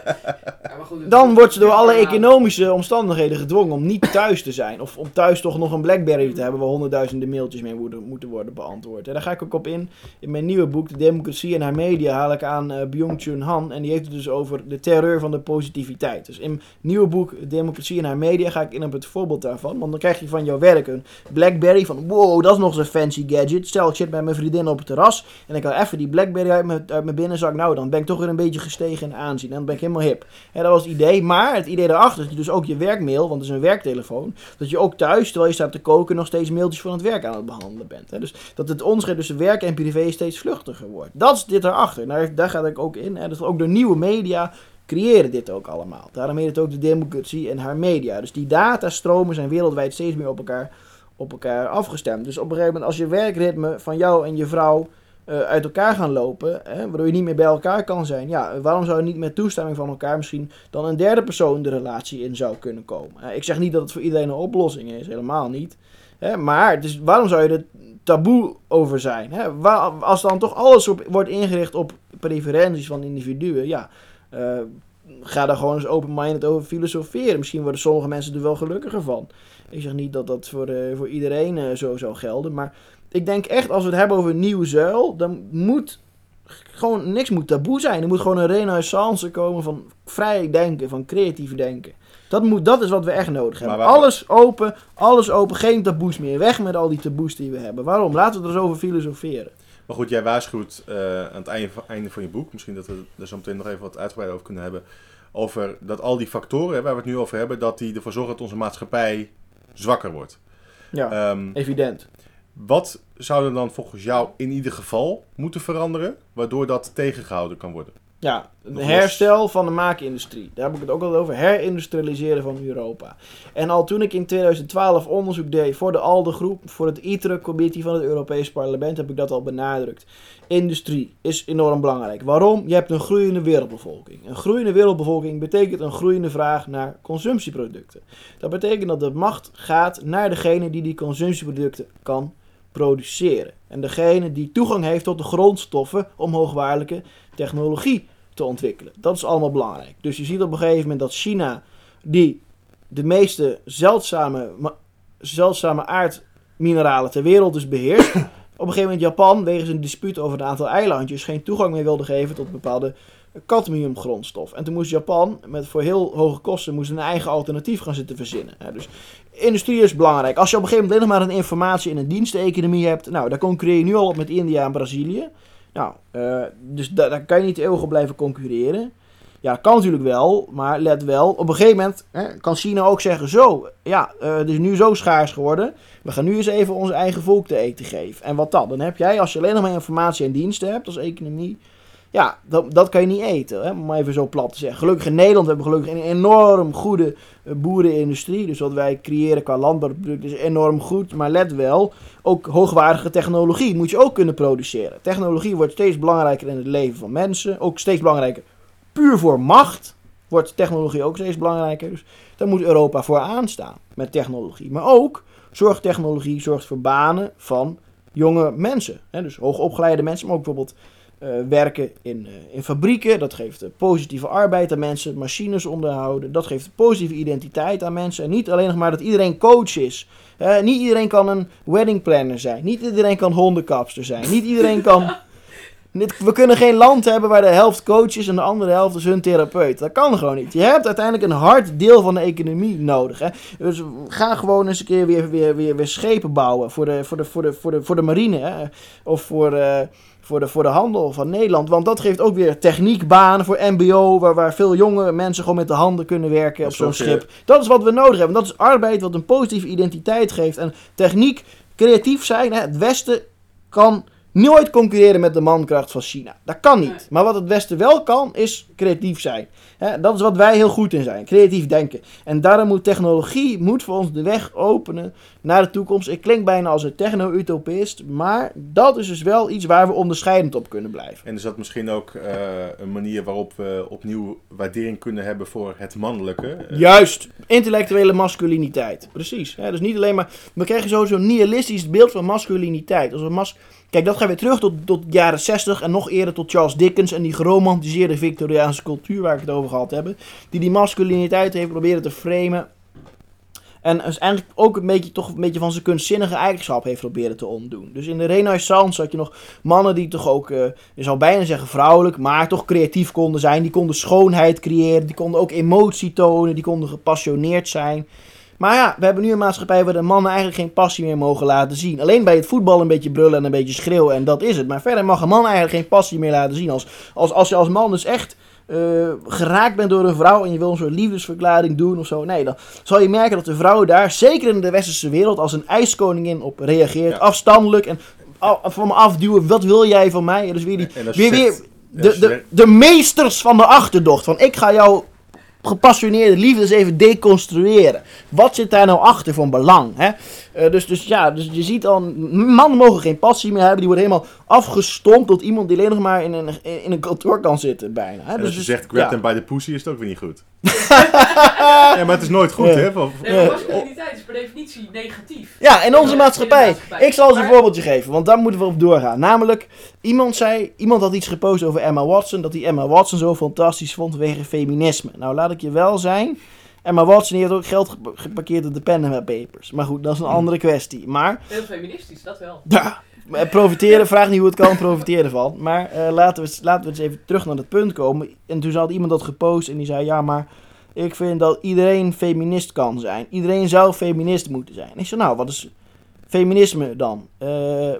dan wordt ze door alle economische omstandigheden gedwongen om niet thuis te zijn. Of om thuis toch nog een Blackberry te hebben waar honderdduizenden mailtjes mee moeten, moeten worden beantwoord. En daar ga ik ook op in. In mijn nieuwe boek, De Democratie en haar Media, haal ik aan uh, Byung-Chun Han. En die heeft het dus over de terreur van de positiviteit. Dus in mijn nieuwe boek, De Democratie en haar Media, ga ik in op het voorbeeld daarvan. Want dan krijg je van jouw werk een Blackberry van wow, dat is nog zo'n fancy gadget. Stel, ik zit met mijn vriendin op het terras en ik haal even die Blackberry uit mijn, uit mijn binnenzak. Nou, dan ben ik toch weer een beetje gestegen in aanzien. En dan ben ik helemaal hip. En dat was het idee. Maar het idee daarachter is dus ook je werkmail, want het is een werktelefoon, dat je ook thuis, terwijl je staat te koken, nog steeds mailtjes van het werk aan het behandelen bent. Dus dat het onderscheid tussen werk en privé steeds vluchtiger wordt. Dat is dit erachter. Daar, daar ga ik ook in. Hè. Ook door nieuwe media creëren dit ook allemaal. Daarom heet het ook de democratie en haar media. Dus die datastromen zijn wereldwijd steeds meer op elkaar, op elkaar afgestemd. Dus op een gegeven moment als je werkritme van jou en je vrouw uh, uit elkaar gaan lopen, hè, waardoor je niet meer bij elkaar kan zijn. Ja, waarom zou je niet met toestemming van elkaar misschien dan een derde persoon de relatie in zou kunnen komen? Ik zeg niet dat het voor iedereen een oplossing is, helemaal niet. Hè, maar dus waarom zou je er taboe over zijn? Hè? Als dan toch alles wordt ingericht op preferenties van individuen, ja, uh, ga daar gewoon eens open-minded over filosoferen. Misschien worden sommige mensen er wel gelukkiger van. Ik zeg niet dat dat voor, voor iedereen zo zou gelden, maar ik denk echt, als we het hebben over een nieuwe zuil, dan moet gewoon niks moet taboe zijn. Er moet gewoon een renaissance komen van vrij denken, van creatief denken. Dat, moet, dat is wat we echt nodig hebben. Alles open, alles open, geen taboes meer. Weg met al die taboes die we hebben. Waarom? Laten we er eens over filosoferen. Maar goed, jij waarschuwt eh, aan het einde van, einde van je boek, misschien dat we er zo meteen nog even wat uitgebreider over kunnen hebben, over dat al die factoren waar we het nu over hebben, dat die ervoor zorgen dat onze maatschappij zwakker wordt. Ja, Ehm, evident. Wat zou er dan volgens jou in ieder geval moeten veranderen, waardoor dat tegengehouden kan worden? Ja, een herstel van de maakindustrie. Daar heb ik het ook al over. Herindustrialiseren van Europa. En al toen ik in 2012 onderzoek deed voor de ALDE groep, voor het ITRE committee van het Europees Parlement, heb ik dat al benadrukt. Industrie is enorm belangrijk. Waarom? Je hebt een groeiende wereldbevolking. Een groeiende wereldbevolking betekent een groeiende vraag naar consumptieproducten. Dat betekent dat de macht gaat naar degene die die consumptieproducten kan produceren. En degene die toegang heeft tot de grondstoffen om hoogwaardige technologie te ontwikkelen. Dat is allemaal belangrijk. Dus je ziet op een gegeven moment dat China, die de meeste zeldzame, zeldzame aardmineralen ter wereld dus beheerst, op een gegeven moment Japan, wegens een dispuut over een aantal eilandjes, geen toegang meer wilde geven tot bepaalde cadmiumgrondstof. En toen moest Japan, met voor heel hoge kosten, moest een eigen alternatief gaan zitten verzinnen. Dus industrie is belangrijk. Als je op een gegeven moment alleen nog maar een informatie- en een diensteconomie hebt, nou, daar concurreer je nu al op met India en Brazilië. Nou, eh, dus da- daar kan je niet eeuwig op blijven concurreren. Ja, kan natuurlijk wel, maar let wel, op een gegeven moment hè, kan China ook zeggen, zo, ja, eh, het is nu zo schaars geworden, we gaan nu eens even ons eigen volk te eten geven. En wat dan? Dan heb jij, als je alleen nog maar informatie en diensten hebt als economie, ja, dat, dat kan je niet eten, hè, om even zo plat te zeggen. Gelukkig in Nederland hebben we gelukkig een enorm goede eh, boerenindustrie, dus wat wij creëren qua landbouwproducten is enorm goed, maar let wel, ook hoogwaardige technologie moet je ook kunnen produceren. Technologie wordt steeds belangrijker in het leven van mensen, ook steeds belangrijker puur voor macht wordt technologie ook steeds belangrijker. Dus daar moet Europa voor aanstaan met technologie. Maar ook zorgt technologie zorgt voor banen van jonge mensen. Hè? Dus hoogopgeleide mensen, maar ook bijvoorbeeld werken in, eh, in fabrieken. Dat geeft eh, positieve arbeid aan mensen, machines onderhouden. Dat geeft positieve identiteit aan mensen. En niet alleen nog maar dat iedereen coach is. Eh, niet iedereen kan een wedding planner zijn. Niet iedereen kan hondenkapster zijn. Niet iedereen kan... We kunnen geen land hebben waar de helft coach is en de andere helft is hun therapeut. Dat kan gewoon niet. Je hebt uiteindelijk een hard deel van de economie nodig. Hè? Dus ga gewoon eens een keer weer, weer, weer, weer schepen bouwen voor de, voor de, voor de, voor de, voor de marine. Hè? Of voor, eh, voor, de, voor de handel van Nederland. Want dat geeft ook weer techniekbanen voor MBO. Waar, waar veel jonge mensen gewoon met de handen kunnen werken op zo'n schip. Dat is wat we nodig hebben. Dat is arbeid wat een positieve identiteit geeft. En techniek, creatief zijn. Hè? Het Westen kan nooit concurreren met de mankracht van China. Dat kan niet. Maar wat het Westen wel kan, is creatief zijn. Hè, dat is wat wij heel goed in zijn. Creatief denken. En daarom moet technologie moet voor ons de weg openen naar de toekomst. Ik klink bijna als een techno-utopist. Maar dat is dus wel iets waar we onderscheidend op kunnen blijven. En is dat misschien ook eh, een manier waarop we opnieuw waardering kunnen hebben voor het mannelijke? Juist, intellectuele masculiniteit. Precies. Hè? Dus niet alleen maar. We krijgen sowieso een nihilistisch beeld van masculiniteit. Als we mas Kijk, dat gaat weer terug tot, tot jaren 60 en nog eerder tot Charles Dickens en die geromantiseerde Victoriaanse cultuur waar ik het over gehad heb. Die die masculiniteit heeft proberen te framen. En eigenlijk ook een beetje, toch een beetje van zijn kunstzinnige eigenschap heeft proberen te ontdoen. Dus in de renaissance had je nog mannen die toch ook, eh, je zou bijna zeggen vrouwelijk, maar toch creatief konden zijn. Die konden schoonheid creëren, die konden ook emotie tonen, die konden gepassioneerd zijn. Maar ja, we hebben nu een maatschappij waar de mannen eigenlijk geen passie meer mogen laten zien. Alleen bij het voetbal een beetje brullen en een beetje schreeuwen en dat is het. Maar verder mag een man eigenlijk geen passie meer laten zien. Als, als, als je als man dus echt eh, geraakt bent door een vrouw en je wil een soort liefdesverklaring doen of zo. Nee, dan zal je merken dat de vrouw daar, zeker in de westerse wereld, als een ijskoningin op reageert. Ja. Afstandelijk en af- van me afduwen. Wat wil jij van mij? En dus weer die, weer, de, de, de meesters van de achterdocht. Van ik ga jouw gepassioneerde liefde eens even deconstrueren. Wat zit daar nou achter van belang? Hè? Eh, dus, dus ja, dus je ziet al, mannen mogen geen passie meer hebben. Die worden helemaal afgestompt tot iemand die alleen nog maar in een, in een kantoor kan zitten bijna. Hè? En dus, als je dus- zegt grab ja. them by the pussy is het ook weer niet goed. ja, maar het is nooit goed, Ja. hè? Van- Nee, masculiniteit is per definitie negatief. Ja, in onze Ja, maatschappij. in de maatschappij. Ik zal eens een Maar- voorbeeldje geven, want daar moeten we op doorgaan. Namelijk, iemand zei, iemand had iets gepost over Emma Watson, dat hij Emma Watson zo fantastisch vond vanwege feminisme. Nou, laat ik je wel zijn. Emma Watson heeft ook geld gepa- geparkeerd op de Panama Papers. Maar goed, dat is een andere kwestie. Maar, Heel feministisch, dat wel. ja, profiteren, vraag niet hoe het kan, profiteren ervan. Maar eh, laten, we, laten we eens even terug naar het punt komen. En toen had iemand dat gepost en die zei, ja, maar ik vind dat iedereen feminist kan zijn. Iedereen zou feminist moeten zijn. Ik zei, nou, wat is feminisme dan? Eh,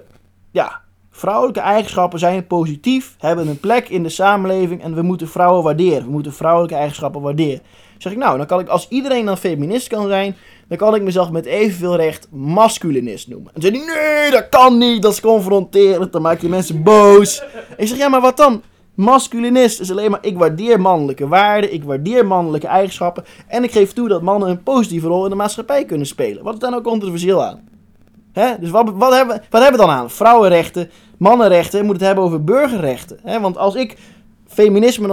ja, Vrouwelijke eigenschappen zijn positief, hebben een plek in de samenleving en we moeten vrouwen waarderen. We moeten vrouwelijke eigenschappen waarderen. Zeg ik nou, dan kan ik als iedereen dan feminist kan zijn, dan kan ik mezelf met evenveel recht masculinist noemen. En hij, nee, dat kan niet, dat is confronterend, dan maak je mensen boos. En ik zeg, ja, maar wat dan? Masculinist is alleen maar, ik waardeer mannelijke waarden, ik waardeer mannelijke eigenschappen en ik geef toe dat mannen een positieve rol in de maatschappij kunnen spelen. Wat is daar nou controversieel aan? Hè? Dus wat, wat, hebben, wat hebben we dan aan? Vrouwenrechten, mannenrechten, moet het hebben over burgerrechten. Hè? Want als ik feminisme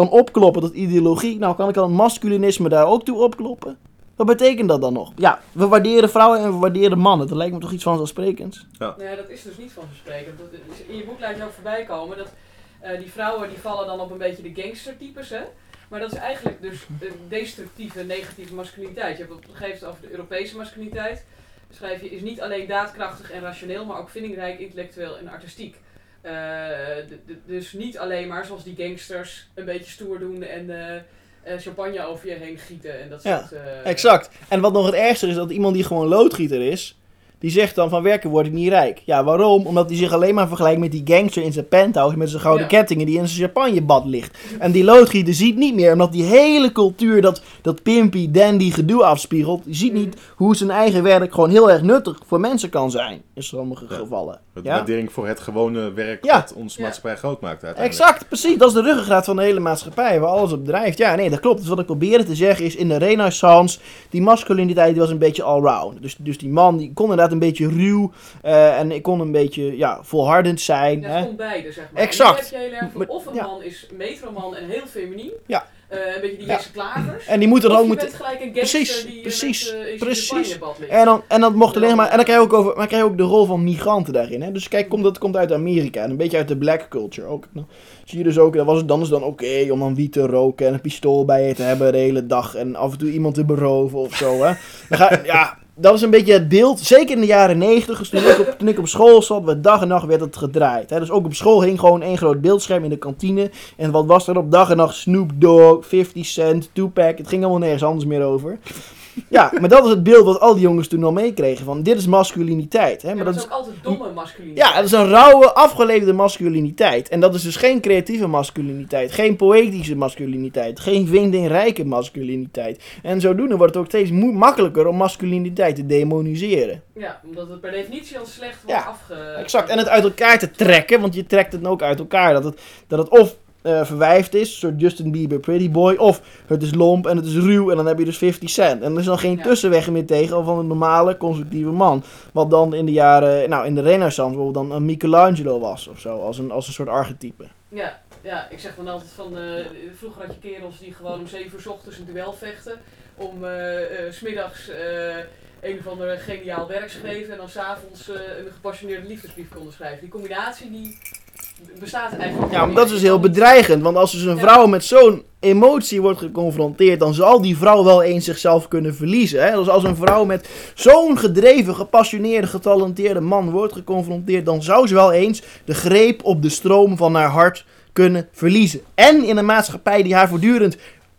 kan opkloppen tot ideologie, nou kan ik dan masculinisme daar ook toe opkloppen? Wat betekent dat dan nog? Ja, we waarderen vrouwen en we waarderen mannen. Dat lijkt me toch iets vanzelfsprekends? Nee, dat is dus niet vanzelfsprekend. Dat is- In je boek laat je ook voorbij komen dat eh, die vrouwen die vallen dan op een beetje de gangstertypes, hè. Maar dat is eigenlijk dus een destructieve, negatieve masculiniteit. Je hebt op een gegeven moment over de Europese masculiniteit. Schrijf je, is niet alleen daadkrachtig en rationeel, maar ook vindingrijk, intellectueel en artistiek. Eh, dus niet alleen maar zoals die gangsters een beetje stoer doen en eh, eh, champagne over je heen gieten en dat Ja, soort... eh, Exact. En wat nog het ergste is, dat iemand die gewoon loodgieter is, die zegt dan van werken word ik niet rijk. Ja, waarom? Omdat hij zich alleen maar vergelijkt met die gangster in zijn penthouse met zijn gouden Ja. kettingen die in zijn champagnebad ligt. En die loodgieter ziet niet meer, omdat die hele cultuur dat, dat pimpy, dandy gedoe afspiegelt, die ziet niet hoe zijn eigen werk gewoon heel erg nuttig voor mensen kan zijn. In sommige Ja. gevallen. Ja? waardering voor het gewone werk Ja. dat ons Ja. maatschappij groot maakt uiteindelijk. Exact, precies. Dat is de ruggengraat van de hele maatschappij, waar alles op drijft. Ja, nee, dat klopt. Dus wat ik probeerde te zeggen is, in de renaissance, die masculiniteit die was een beetje allround. Dus, dus die man, die kon inderdaad een beetje ruw eh, en ik kon een beetje, ja, volhardend zijn. Hè. het komt beide, zeg maar. Exact. Heb je heel erg van, Maar- of een ja. man is metroman en heel feminien. Ja. Eh, een beetje die Ja. Jesse Klavers. En die moeten dan ook moeten... Precies, die eh, precies, met, precies. En dan, en dan mocht alleen maar. En dan krijg je ook, over, maar krijg je ook de rol van migranten daarin. Hè? Dus kijk, komt, dat komt uit Amerika. En een beetje uit de black culture ook. Dan zie je dus ook, dat was het, dan is dan oké om dan wiet te roken en een pistool bij je te hebben de hele dag. En af en toe iemand te beroven of zo. Hè? Dan ga, ja, dat was een beetje het beeld. Zeker in de jaren negentig. Dus toen, ik op, op school zat, werd dag en nacht werd het gedraaid. Hè? Dus ook op school hing gewoon één groot beeldscherm in de kantine. En wat was er op dag en nacht? Snoop Dogg, 50 Cent, Tupac. Het ging allemaal nergens anders meer over. Ja, maar dat is het beeld wat al die jongens toen al meekregen. Van dit is masculiniteit. Hè? Ja, Maar dat dat is, ook altijd domme masculiniteit. ja, dat is een rauwe, afgeleefde masculiniteit. En dat is dus geen creatieve masculiniteit. Geen poëtische masculiniteit. Geen vindingrijke masculiniteit. En zodoende wordt het ook steeds makkelijker om masculiniteit te demoniseren. Ja, omdat het per definitie al slecht wordt Ja, afge... Exact. En het uit elkaar te trekken, want je trekt het ook uit elkaar. Dat het, dat het of eh, verwijfd is, een soort Justin Bieber Pretty Boy, of het is lomp en het is ruw en dan heb je dus 50 cent. En er is dan geen Ja. tussenweg meer tegen van een normale, constructieve man. Wat dan in de jaren, nou in de renaissance bijvoorbeeld dan een Michelangelo was of zo, als een, als een soort archetype. Ja, ja, ik zeg dan altijd van, eh, vroeger had je kerels die gewoon om 7 uur 's ochtends een duel vechten. Om eh eh, 's smiddags een of ander geniaal werk schreven en dan s'avonds avonds een gepassioneerde liefdesbrief konden schrijven. Die combinatie die bestaat eigenlijk Ja, maar dat is dus heel bedreigend, want als dus een vrouw met zo'n emotie wordt geconfronteerd, dan zal die vrouw wel eens zichzelf kunnen verliezen. Hè? Dus als een vrouw met zo'n gedreven, gepassioneerde, getalenteerde man wordt geconfronteerd, dan zou ze wel eens de greep op de stroom van haar hart kunnen verliezen. En in een maatschappij die haar voortdurend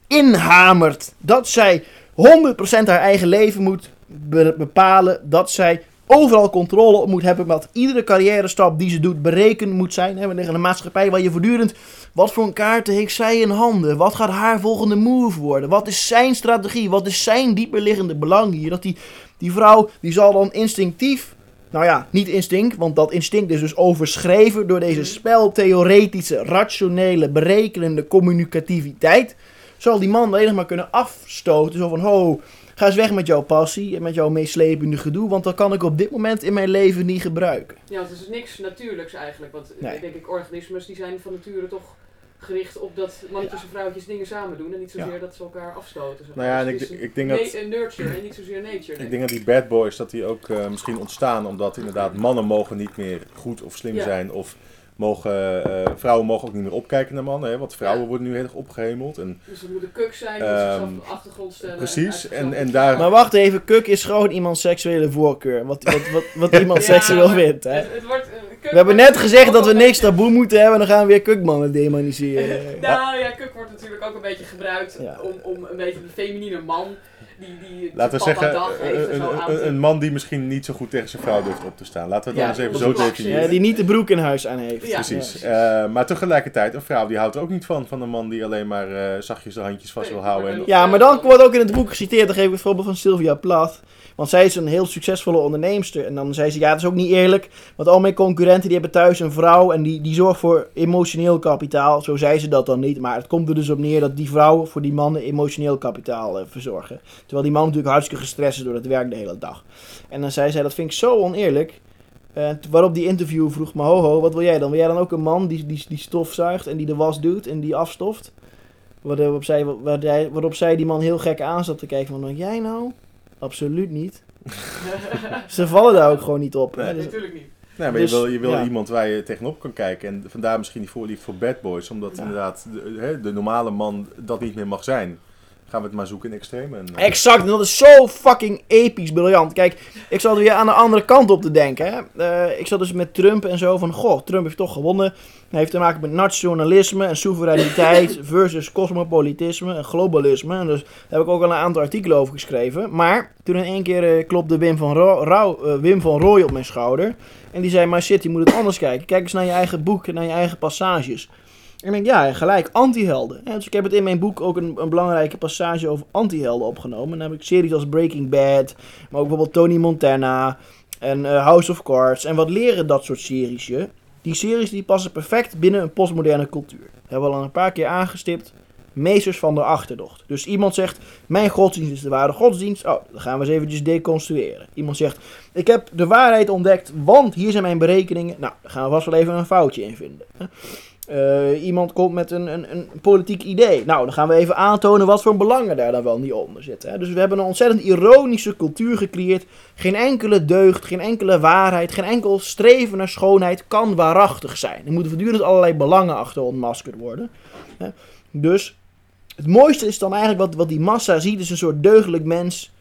inhamert dat zij 100% haar eigen leven moet be- bepalen, dat zij overal controle op moet hebben, dat iedere carrière stap die ze doet berekend moet zijn. We liggen in een maatschappij waar je voortdurend, wat voor een kaarten heeft zij in handen? Wat gaat haar volgende move worden? Wat is zijn strategie? Wat is zijn dieperliggende belang hier? Dat die, die vrouw, die zal dan instinctief, nou ja, niet instinct, want dat instinct is dus overschreven door deze speltheoretische, rationele, berekenende communicativiteit. Zal die man alleen nog maar kunnen afstoten, zo van, ho, Ga eens weg met jouw passie en met jouw meeslepende gedoe, want dat kan ik op dit moment in mijn leven niet gebruiken. Ja, want het is niks natuurlijks eigenlijk. Want Nee. denk ik, organismes die zijn van nature toch gericht op dat mannetjes en vrouwtjes dingen samen doen. En niet zozeer Ja. dat ze elkaar afstoten. zeg Nou ja, en Dus ik, ik denk dat... nurture en niet zozeer nature. Ik denk dat die bad boys dat die ook eh, misschien ontstaan omdat inderdaad mannen mogen niet meer goed of slim Ja. zijn of mogen, eh, vrouwen mogen ook niet meer opkijken naar mannen, hè, want vrouwen Ja. worden nu heel erg opgehemeld. En, Dus ze moeten kuk zijn, die Ehm, zichzelf op de achtergrond stellen. precies, en en- en daar- Maar wacht even, kuk is gewoon iemands seksuele voorkeur. Wat, wat, wat, wat iemand Ja, seksueel vindt. Hè? Het, het wordt, eh, We hebben net gezegd dat we niks taboe moeten hebben, dan gaan we weer kukmannen demoniseren. Nou ja, kuk wordt natuurlijk natuurlijk ook een beetje gebruikt Ja. om, om een beetje de feminine man die, die Laten we papa zeggen, dag heeft een, man die misschien niet zo goed tegen zijn vrouw durft op te staan. Laten we het Ja, dan eens even zo definiëren. Ja, die niet de broek in huis aan heeft. Ja. Precies. Ja. Eh, maar tegelijkertijd, een vrouw die houdt er ook niet van. Van een man die alleen maar eh, zachtjes de handjes vast Nee, wil houden. En, Ja, maar dan wordt ook in het boek geciteerd, dan geef ik het voorbeeld van Sylvia Plath. Want zij is een heel succesvolle onderneemster. En dan zei ze, ja, dat is ook niet eerlijk. Want al mijn concurrenten die hebben thuis een vrouw en die, die zorgt voor emotioneel kapitaal. Zo zei ze dat dan niet. Maar het komt er dus op neer dat die vrouwen voor die mannen emotioneel kapitaal eh, verzorgen. Terwijl die man natuurlijk hartstikke gestrest is door het werk de hele dag. En dan zei zij, dat vind ik zo oneerlijk. Eh, waarop die interview vroeg, maar ho ho, wat wil jij dan? Wil jij dan ook een man die, die, die stofzuigt en die de was doet en die afstoft? Waarop zij, waarop zij die man heel gek aan zat te kijken van, "Nou, jij nou? Absoluut niet. Ze vallen daar ook gewoon niet op. Nee. Dus- Natuurlijk niet. Nee, maar Dus, je wil, je wil ja. iemand waar je tegenop kan kijken. En vandaar misschien die voorliefde voor bad boys. Omdat Ja. inderdaad de normale man dat niet meer mag zijn. Gaan we het maar zoeken in extreme. En, eh, Exact, en dat is zo fucking episch briljant. Kijk, ik zat weer aan de andere kant op te denken. Hè. Eh, ik zat dus met Trump en zo van, goh, Trump heeft toch gewonnen. Hij heeft te maken met nationalisme en soevereiniteit versus cosmopolitisme en globalisme. En dus daar heb ik ook al een aantal artikelen over geschreven. Maar toen in één keer eh, klopte Wim van, Ro Rauw- Wim van Rooij op mijn schouder. En die zei, maar shit, je moet het anders kijken. Kijk eens naar je eigen boek en naar je eigen passages. Ik denk, ja, gelijk, antihelden. Dus ik heb het in mijn boek ook een, een belangrijke passage over antihelden opgenomen. En dan heb ik series als Breaking Bad, maar ook bijvoorbeeld Tony Montana en eh, House of Cards. En wat leren dat soort series je? Die series die passen perfect binnen een postmoderne cultuur. Dat hebben we al een paar keer aangestipt. Meesters van de achterdocht. Dus iemand zegt, mijn godsdienst is de ware godsdienst. Oh, dan gaan we eens eventjes deconstrueren. Iemand zegt, ik heb de waarheid ontdekt, want hier zijn mijn berekeningen. Nou, daar gaan we vast wel even een foutje in vinden. Eh, iemand komt met een, een, een politiek idee. Nou, dan gaan we even aantonen wat voor belangen daar dan wel niet onder zitten. Hè. Dus we hebben een ontzettend ironische cultuur gecreëerd. Geen enkele deugd, geen enkele waarheid, geen enkel streven naar schoonheid kan waarachtig zijn. Er moeten voortdurend allerlei belangen achter ontmaskerd worden. Hè. Dus het mooiste is dan eigenlijk wat, wat die massa ziet, is een soort deugdelijk mens.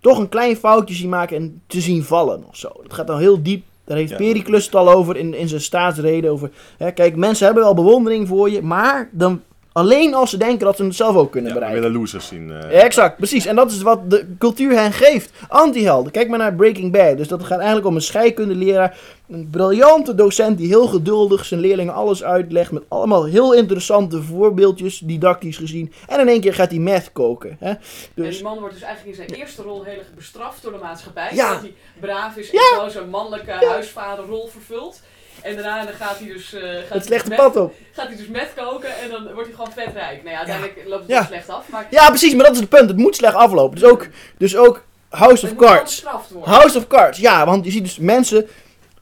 Toch een klein foutje zien maken en te zien vallen of zo. Dat gaat dan heel diep. Daar heeft Ja. Pericles het al over in, in zijn staatsreden. Over, hè, kijk, mensen hebben wel bewondering voor je, maar dan alleen als ze denken dat ze het zelf ook kunnen ja, we bereiken. willen losers zien. eh. Ja, exact, precies. En dat is wat de cultuur hen geeft. Antihelden. Kijk maar naar Breaking Bad. Dus dat gaat eigenlijk om een scheikundeleraar. Een briljante docent die heel geduldig zijn leerlingen alles uitlegt. Met allemaal heel interessante voorbeeldjes, didactisch gezien. En in één keer gaat hij meth koken. Hè? En Dus, die man wordt dus eigenlijk in zijn eerste rol heel erg bestraft door de maatschappij. Ja. Dat hij braaf is en gewoon zijn mannelijke huisvaderrol vervult. En daarna dan gaat hij dus... eh, gaat hij het slechte dus pad meth- op. Gaat hij dus met koken en dan wordt hij gewoon vetrijk. Nou ja, uiteindelijk loopt het Ja. slecht af. Maar Ja, precies, maar dat is het punt. Het moet slecht aflopen. Dus ook, dus ook House of Cards. House of Cards, ja, want je ziet dus mensen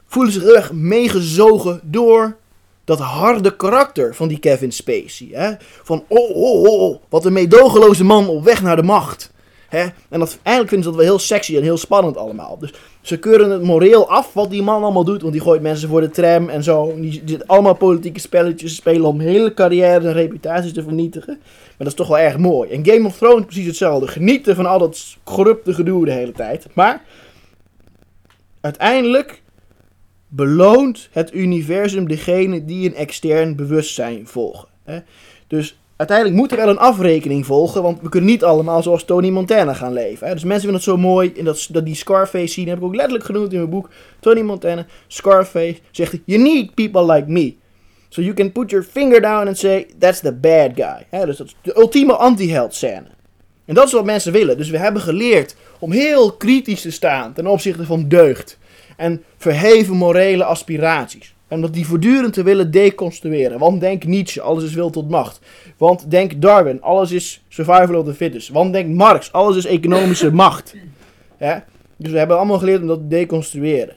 voelen zich heel erg meegezogen door dat harde karakter van die Kevin Spacey. Hè? Van, oh, oh, oh, oh, wat een meedogenloze man op weg naar de macht. Hè? En dat, eigenlijk vinden ze dat wel heel sexy en heel spannend allemaal. Dus ze keuren het moreel af wat die man allemaal doet. Want die gooit mensen voor de tram en zo. Die zit allemaal politieke spelletjes spelen om hele carrière en reputaties te vernietigen. Maar dat is toch wel erg mooi. En Game of Thrones precies hetzelfde. Genieten van al dat corrupte gedoe de hele tijd. Maar uiteindelijk beloont het universum degene die een extern bewustzijn volgen. Hè? Dus uiteindelijk moet er wel een afrekening volgen, want we kunnen niet allemaal zoals Tony Montana gaan leven. Hè? Dus mensen vinden het zo mooi, en dat, die Scarface scene heb ik ook letterlijk genoemd in mijn boek. Tony Montana, Scarface, zegt you need people like me. So you can put your finger down and say, that's the bad guy. Dus dat is de ultieme anti-held scène. En dat is wat mensen willen. Dus we hebben geleerd om heel kritisch te staan ten opzichte van deugd. En verheven morele aspiraties. En dat die voortdurend te willen deconstrueren. Want denk Nietzsche, alles is wil tot macht. Want denk Darwin, alles is survival of the fittest. Want denk Marx, alles is economische macht. Ja? Dus we hebben allemaal geleerd om dat te deconstrueren.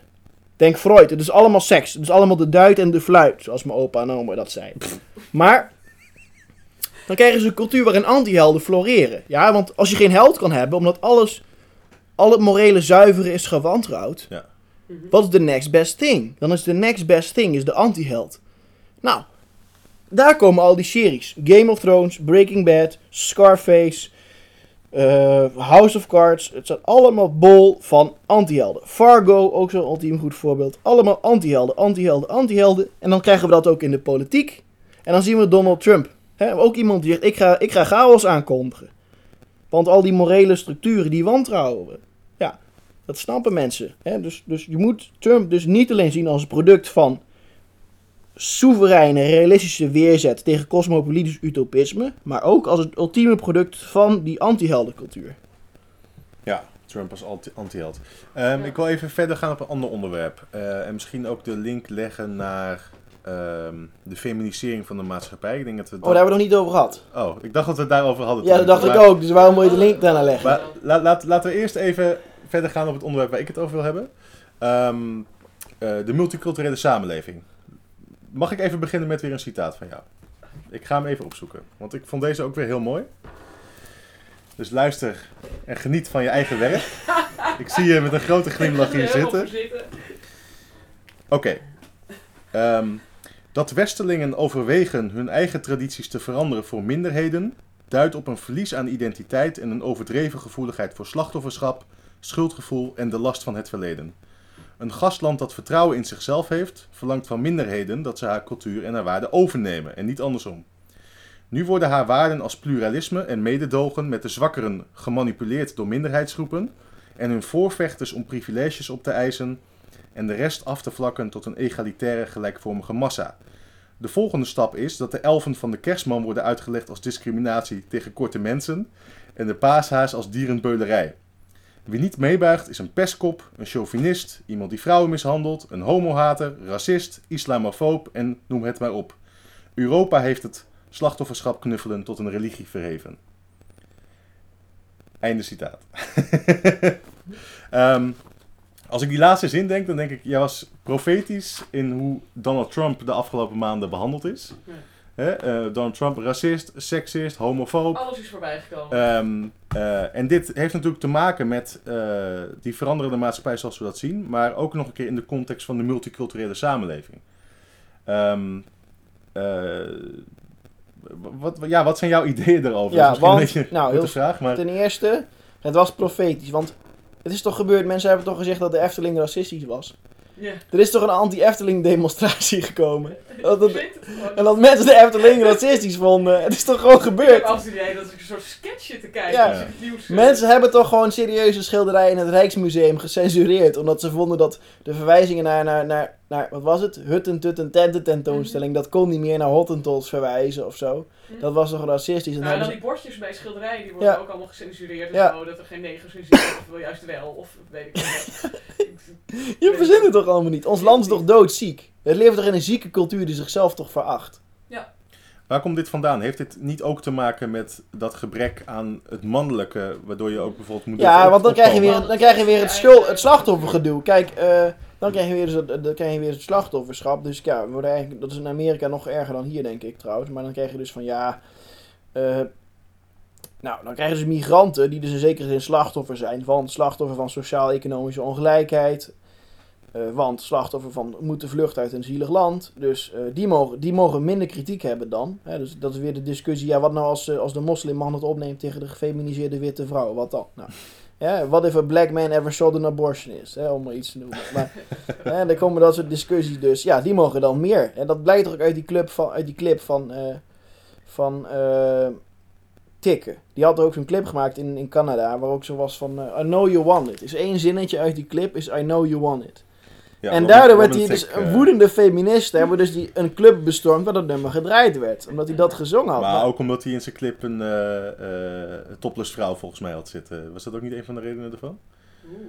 Denk Freud, het is allemaal seks. Het is allemaal de duit en de fluit, zoals mijn opa en oma dat zei. Maar dan krijgen ze een cultuur waarin antihelden floreren. Ja, want als je geen held kan hebben, omdat alles, al het morele zuiveren is gewantrouwd. Mhm. Wat is de next best thing? Dan is de next best thing is de antiheld. Nou, daar komen al die series. Game of Thrones, Breaking Bad, Scarface, eh, House of Cards. Het zijn allemaal bol van antihelden. Fargo, ook zo'n ultiem goed voorbeeld. Allemaal antihelden, antihelden, antihelden. En dan krijgen we dat ook in de politiek. En dan zien we Donald Trump. Ook iemand die zegt, ik ga, ik ga chaos aankondigen. Want al die morele structuren, die wantrouwen we. Dat snappen mensen. Hè? Dus, dus je moet Trump dus niet alleen zien als een product van soevereine, realistische weerzet tegen cosmopolitisch utopisme, maar ook als het ultieme product van die anti-heldencultuur. Ja, Trump als anti- anti-held. Ehm, Ja. Ik wil even verder gaan op een ander onderwerp. Eh, en misschien ook de link leggen naar ehm, de feminisering van de maatschappij. Ik denk dat we Oh, daar hebben we nog niet over gehad. Oh, ik dacht dat we het daarover hadden. Ja, dat dacht ik ook. Dus waarom moet je de link daarna leggen? Maar la- laat, laten we eerst even verder gaan op het onderwerp waar ik het over wil hebben. Ehm, eh, de multiculturele samenleving. Mag ik even beginnen met weer een citaat van jou? Ik ga hem even opzoeken, want ik vond deze ook weer heel mooi. Dus luister en geniet van je eigen werk. Ik zie je met een grote glimlach hier zitten. Oké. Ehm, dat Westelingen overwegen hun eigen tradities te veranderen voor minderheden, duidt op een verlies aan identiteit en een overdreven gevoeligheid voor slachtofferschap, schuldgevoel en de last van het verleden. Een gastland dat vertrouwen in zichzelf heeft, verlangt van minderheden dat ze haar cultuur en haar waarden overnemen en niet andersom. Nu worden haar waarden als pluralisme en mededogen met de zwakkeren gemanipuleerd door minderheidsgroepen en hun voorvechters om privileges op te eisen en de rest af te vlakken tot een egalitaire gelijkvormige massa. De volgende stap is dat de elfen van de kerstman worden uitgelegd als discriminatie tegen korte mensen en de paashaas als dierenbeulerij. Wie niet meebuigt is een pestkop, een chauvinist, iemand die vrouwen mishandelt, een homohater, racist, islamofoob en noem het maar op. Europa heeft het slachtofferschap knuffelen tot een religie verheven. Einde citaat. Ehm, als ik die laatste zin denk, dan denk ik, jij was profetisch in hoe Donald Trump de afgelopen maanden behandeld is. Hè, eh, Donald Trump, racist, seksist, homofoob. Alles is voorbij gekomen. Ehm, eh, en dit heeft natuurlijk te maken met eh, die veranderende maatschappij zoals we dat zien, maar ook nog een keer in de context van de multiculturele samenleving. Ehm, eh, wat, ja, wat zijn jouw ideeën daarover? Ja, Dat is misschien want- een beetje nou, heel- vraag, maar Ten eerste, het was profetisch. Want het is toch gebeurd, mensen hebben toch gezegd dat de Efteling racistisch was. Ja. Er is toch een anti-Efteling demonstratie gekomen. Dat. En dat mensen de Efteling racistisch vonden. Het is toch gewoon Ik heb gebeurd. het idee dat ik een soort sketch zit te kijken. Ja. als nieuws, Mensen hebben toch gewoon serieuze schilderijen in het Rijksmuseum gecensureerd. Omdat ze vonden dat de verwijzingen naar, naar, naar, naar wat was het? Hutten, tutten, tenten tentoonstelling. Dat kon niet meer naar Hottentots verwijzen of zo. Mhm. Dat was toch racistisch. En Nou, en dan ze- die bordjes bij schilderijen, die worden Ja. ook allemaal gecensureerd. En Ja. zo, dat er geen negers in zitten, of wel juist wel, of weet ik niet. Je verzint het toch allemaal niet? Ons land is toch doodziek? Het leeft toch in een zieke cultuur die zichzelf toch veracht? Waar komt dit vandaan? Heeft dit niet ook te maken met dat gebrek aan het mannelijke, waardoor je ook bijvoorbeeld moet Ja, want dan krijg je weer, dan krijg je weer het, schuld, het slachtoffergedoe. Kijk, eh, dan krijg je weer, zo- dan krijg je weer het slachtofferschap. Dus ja, we worden eigenlijk, dat is in Amerika nog erger dan hier, denk ik trouwens. Maar dan krijg je dus van ja. eh, nou, dan krijgen ze migranten die dus in zekere zin slachtoffer zijn. Van slachtoffer van sociaal-economische ongelijkheid. Eh, want slachtoffer van moeten vluchten uit een zielig land. Dus eh, die, mogen, die mogen minder kritiek hebben dan. Hè, dus dat is weer de discussie. Ja, wat nou als, eh, als de moslimman het opneemt tegen de gefeminiseerde witte vrouw? Wat dan? Nou, ja, what if a black man ever shot an abortionist? Hè, om maar iets te noemen. Maar hè, dan komen dat soort discussies dus. Ja, die mogen dan meer. En dat blijkt ook uit die, club van, uit die clip van, van eh, Tikke. Die had er ook zo'n clip gemaakt in, in Canada. Waar ook zo was van I know you want it. Is één zinnetje uit die clip is I know you want it. Ja, en daardoor werd hij dus een eh, woedende feministen hebben dus die, een club bestormd waar dat nummer gedraaid werd. Omdat hij dat gezongen had. Maar Maar- ook omdat hij in zijn clip een eh eh, topless vrouw volgens mij had zitten. Was dat ook niet een van de redenen ervan? Oeh.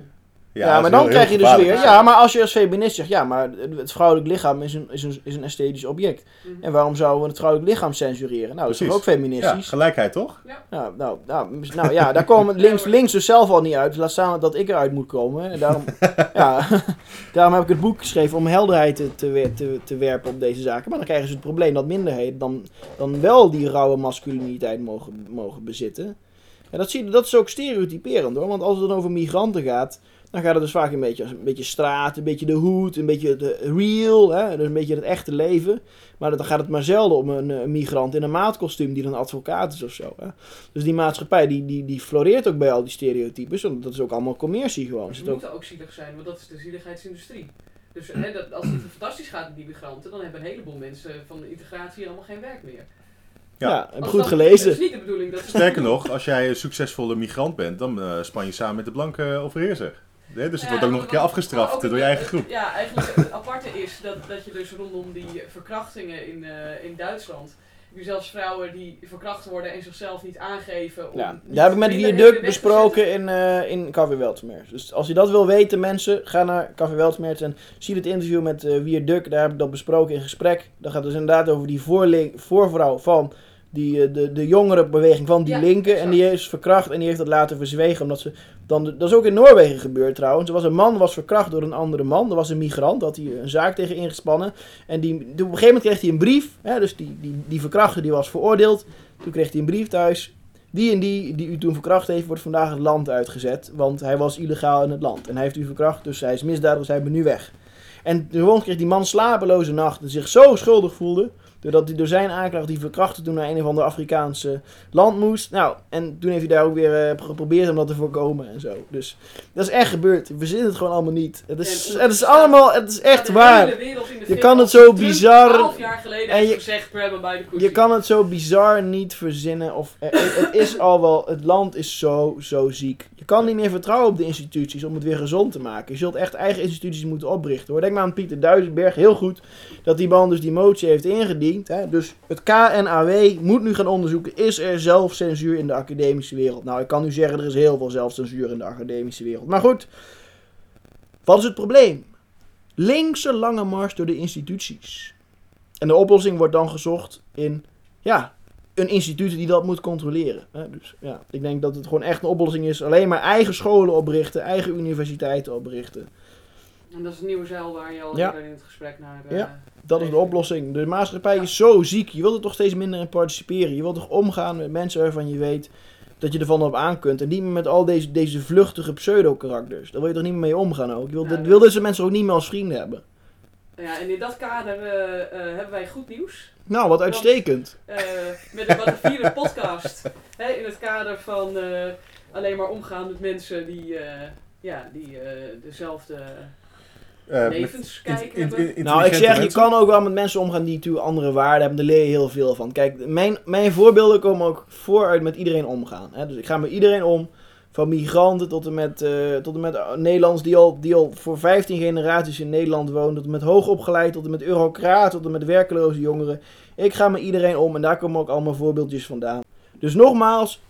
Ja, maar dan heel- krijg heel je dus weer. Ja, maar als je als feminist zegt, ja, maar het vrouwelijk lichaam is een, is een, is een esthetisch object. Mhm. En waarom zouden we het vrouwelijk lichaam censureren? Nou, dat is toch ook Precies. Ja, feministisch? gelijkheid toch? Nou, nou, nou, mis- nou ja, daar komen links, links dus zelf al niet uit. Laat staan dat ik eruit moet komen. En daarom, ja, daarom heb ik het boek geschreven om helderheid te, te, te werpen op deze zaken. Maar dan krijgen ze het probleem dat minderheden dan, dan wel die rauwe masculiniteit mogen, mogen bezitten. En dat, zie je, dat is ook stereotyperend hoor. Want als het dan over migranten gaat, dan gaat het dus vaak een beetje, een beetje straat, een beetje de hoed, een beetje de real, hè, dus een beetje het echte leven. Maar dan gaat het maar zelden om een, eh, migrant in een maatkostuum die dan advocaat is of zo. Hè. Dus die maatschappij die, die, die floreert ook bij al die stereotypes, want dat is ook allemaal commercie gewoon. Ze ook, moeten ook zielig zijn, want dat is de zieligheidsindustrie. Dus hè, dat, als het fantastisch gaat met die migranten, dan hebben een heleboel mensen van de integratie allemaal geen werk meer. Ja, Ja. heb Als goed dat- gelezen. Is niet de bedoeling dat Sterker nog, als jij een succesvolle migrant bent, dan eh, span je samen met de blanke overheerser. Nee, dus het Ja, wordt ook nog een keer afgestraft ook door je eigen groep. Ja, eigenlijk het aparte is dat, dat je dus rondom die verkrachtingen in, eh, in Duitsland. Nu zelfs vrouwen die verkracht worden en zichzelf niet aangeven. Om Ja, daar heb ik met Viaduct te besproken in, eh in Café Weltmers. Dus als je dat wil weten, mensen, ga naar Café Weltmers en zie het interview met eh Viaduct. Daar heb ik dat besproken in gesprek. Dat gaat dus inderdaad over die voorvrouw van die, eh, de, de jongerenbeweging van die Ja, linken. En die is verkracht en die heeft dat laten verzwegen. Omdat ze dan, dat is ook in Noorwegen gebeurd trouwens. Er was een man was verkracht door een andere man. Dat was een migrant. Daar had hij een zaak tegen ingespannen. En die, op een gegeven moment kreeg hij een brief. Hè, dus die, die, die verkrachter die was veroordeeld. Toen kreeg hij een brief thuis. Die en die, die u toen verkracht heeft, wordt vandaag het land uitgezet. Want hij was illegaal in het land. En hij heeft u verkracht, dus hij is misdadiger, dus hij bent nu weg. En vervolgens kreeg die man slapeloze nachten. En zich zo schuldig voelde. Doordat hij door zijn aanklacht die verkrachter toen naar een of ander Afrikaanse land moest. Nou, en toen heeft hij daar ook weer eh, geprobeerd om dat te voorkomen en zo. Dus dat is echt gebeurd. We verzinnen het gewoon allemaal niet. Het is, En- het is allemaal, het is echt waar. Je kan het zo bizar- 12 jaar geleden en je- gezegd, bij de. Je kan het zo bizar niet verzinnen. Of, eh, het, het is al wel, het land is zo, zo ziek. Je kan niet meer vertrouwen op de instituties om het weer gezond te maken. Je zult echt eigen instituties moeten oprichten. Hoor. Denk maar aan Pieter Duisenberg, heel goed, dat die man dus die motie heeft ingediend. Hè. Dus het KNAW moet nu gaan onderzoeken, is er zelfcensuur in de academische wereld? Nou, ik kan nu zeggen, er is heel veel zelfcensuur in de academische wereld. Maar goed, wat is het probleem? Linkse lange mars door de instituties. En de oplossing wordt dan gezocht in, ja, een instituut die dat moet controleren. Hè? Dus ja, ik denk dat het gewoon echt een oplossing is. Alleen maar eigen scholen oprichten, eigen universiteiten oprichten. En dat is een nieuwe zeil waar je al Ja. in het gesprek naar... eh, Ja. Dat is de oplossing. De maatschappij is zo ziek. Je wilt er toch steeds minder in participeren. Je wilt toch omgaan met mensen waarvan je weet dat je ervan op aan kunt. En niet meer met al deze, deze vluchtige pseudo-karakters. Daar wil je toch niet meer mee omgaan ook. Je wilt, Ja, je wil deze mensen ook niet meer als vrienden hebben. Ja, en in dat kader eh, eh, hebben wij goed nieuws. Nou, wat uitstekend. Eh, met de Battenvieren podcast. Hè, in het kader van alleen maar omgaan met mensen die, ja, die dezelfde Eh, in- in- in- Nou, ik zeg, je kan ook wel met mensen omgaan die natuurlijk andere waarden hebben. Daar leer je heel veel van. Kijk, mijn, mijn voorbeelden komen ook vooruit met iedereen omgaan. Hè? Dus ik ga met iedereen om. Van migranten tot en met, eh, tot en met eh, Nederlands die al, die al voor 15 generaties in Nederland wonen. Tot en met hoogopgeleid, tot en met eurocraat, tot en met werkloze jongeren. Ik ga met iedereen om en daar komen ook allemaal voorbeeldjes vandaan. Dus nogmaals,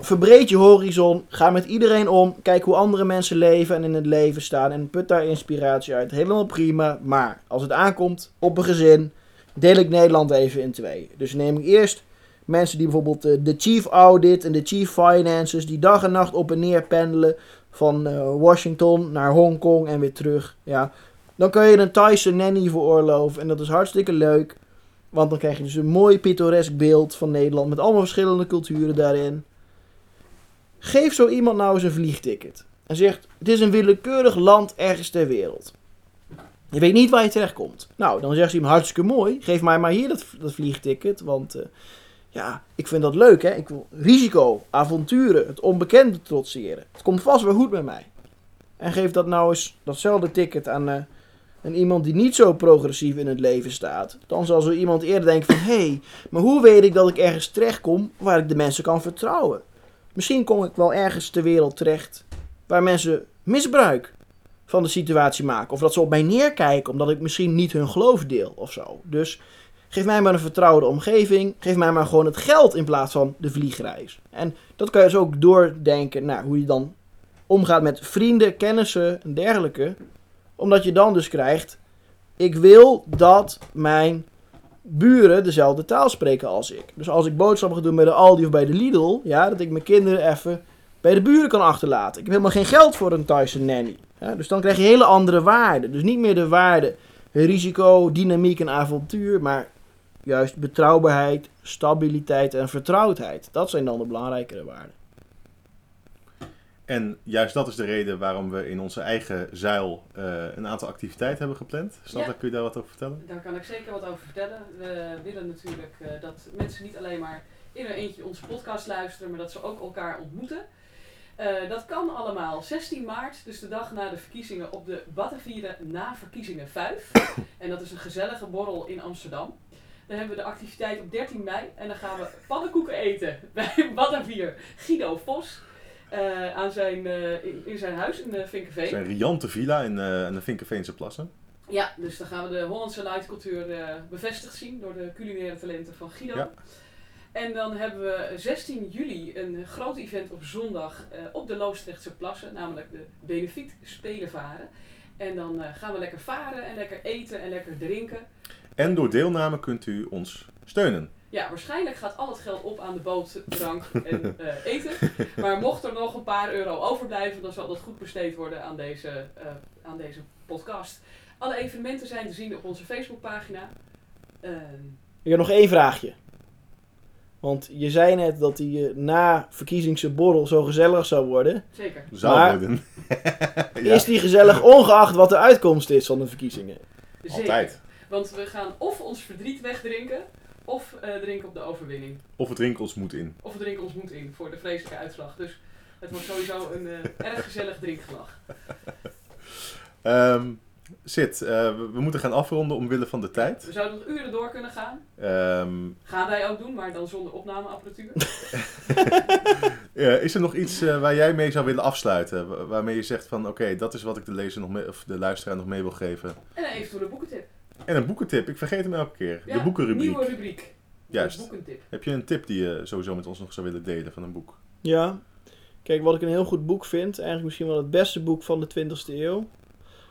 verbreed je horizon. Ga met iedereen om. Kijk hoe andere mensen leven en in het leven staan. En put daar inspiratie uit. Helemaal prima. Maar als het aankomt op een gezin, deel ik Nederland even in twee. Dus neem ik eerst mensen die bijvoorbeeld eh, de chief audit en de chief finances, die dag en nacht op en neer pendelen van eh, Washington naar Hongkong en weer terug. Ja, dan kan je een Thaise nanny veroorloven en dat is hartstikke leuk. Want dan krijg je dus een mooi pittoresk beeld van Nederland met allemaal verschillende culturen daarin. Geef zo iemand nou eens een vliegticket. En zegt, het is een willekeurig land ergens ter wereld. Je weet niet waar je terecht komt. Nou, dan zegt ze hem hartstikke mooi. Geef mij maar hier dat, dat vliegticket. Want eh, ja, ik vind dat leuk hè. Ik wil risico, avonturen, het onbekende trotseren. Het komt vast wel goed met mij. En geef dat nou eens, datzelfde ticket aan, eh, aan iemand die niet zo progressief in het leven staat. Dan zal zo iemand eerder denken van... Hé, hey, maar hoe weet ik dat ik ergens terecht kom waar ik de mensen kan vertrouwen? Misschien kom ik wel ergens ter wereld terecht waar mensen misbruik van de situatie maken. Of dat ze op mij neerkijken omdat ik misschien niet hun geloof deel of zo. Dus geef mij maar een vertrouwde omgeving. Geef mij maar gewoon het geld in plaats van de vliegreis. En dat kan je dus ook doordenken naar hoe je dan omgaat met vrienden, kennissen en dergelijke. Omdat je dan dus krijgt, ik wil dat mijn buren dezelfde taal spreken als ik. Dus als ik boodschappen ga doen bij de Aldi of bij de Lidl, ja, dat ik mijn kinderen even bij de buren kan achterlaten. Ik heb helemaal geen geld voor een Thaise nanny. Dus dan krijg je hele andere waarden. Dus niet meer de waarden risico, dynamiek en avontuur, maar juist betrouwbaarheid, stabiliteit en vertrouwdheid. Dat zijn dan de belangrijkere waarden. En juist dat is de reden waarom we in onze eigen zuil eh, een aantal activiteiten hebben gepland. Sandra, Ja. kun je daar wat over vertellen? Daar kan ik zeker wat over vertellen. We willen natuurlijk eh, dat mensen niet alleen maar in een eentje onze podcast luisteren, maar dat ze ook elkaar ontmoeten. Eh, dat kan allemaal 16 maart, dus de dag na de verkiezingen op de Battenvieren na verkiezingen 5. en dat is een gezellige borrel in Amsterdam. Dan hebben we de activiteit op 13 mei. En dan gaan we pannenkoeken eten bij Badavier Guido Vos. Eh, aan zijn, eh, in, in zijn huis in uh, Vinkenveen. Zijn riante villa in, eh, in de Vinkenveense plassen. Ja, dus dan gaan we de Hollandse lightcultuur bevestigd zien door de culinaire talenten van Guido. Ja. En dan hebben we 16 juli een groot event op zondag op de Loostrechtse plassen, namelijk de Benefiet Spelen varen. En dan gaan we lekker varen en lekker eten en lekker drinken. En door deelname kunt u ons steunen. Ja, waarschijnlijk gaat al het geld op aan de boot, drank en eh, eten. Maar mocht er nog een paar euro overblijven, dan zal dat goed besteed worden aan deze, eh, aan deze podcast. Alle evenementen zijn te zien op onze Facebookpagina. Ehm, Ik heb nog één vraagje. Want je zei net dat die eh, na verkiezingse borrel zo gezellig zou worden. zeker. Zou Maar- worden. ja, Is die gezellig ongeacht wat de uitkomst is van de verkiezingen? Zeker. altijd. Want we gaan of ons verdriet wegdrinken, of eh, drinken op de overwinning. Of het drinken ons moet in. Of we drinken ons moed in voor de vreselijke uitslag. Dus het wordt sowieso een eh, erg gezellig drinkgelag. Ehm Sid, eh, we, we moeten gaan afronden omwille van de tijd. We zouden nog uren door kunnen gaan. Ehm, Gaan wij ook doen, maar dan zonder opnameapparatuur. is er nog iets waar jij mee zou willen afsluiten? Wa- waarmee je zegt van oké, dat is wat ik de lezer nog mee, of de luisteraar nog mee wil geven. En een eventuele boekentip. En een boekentip, ik vergeet hem elke keer. Ja, de boekenrubriek. Nieuwe rubriek. Juist. De boekentip. Heb je een tip die je sowieso met ons nog zou willen delen van een boek? Ja. Kijk, wat ik een heel goed boek vind, eigenlijk misschien wel het beste boek van de 20e eeuw.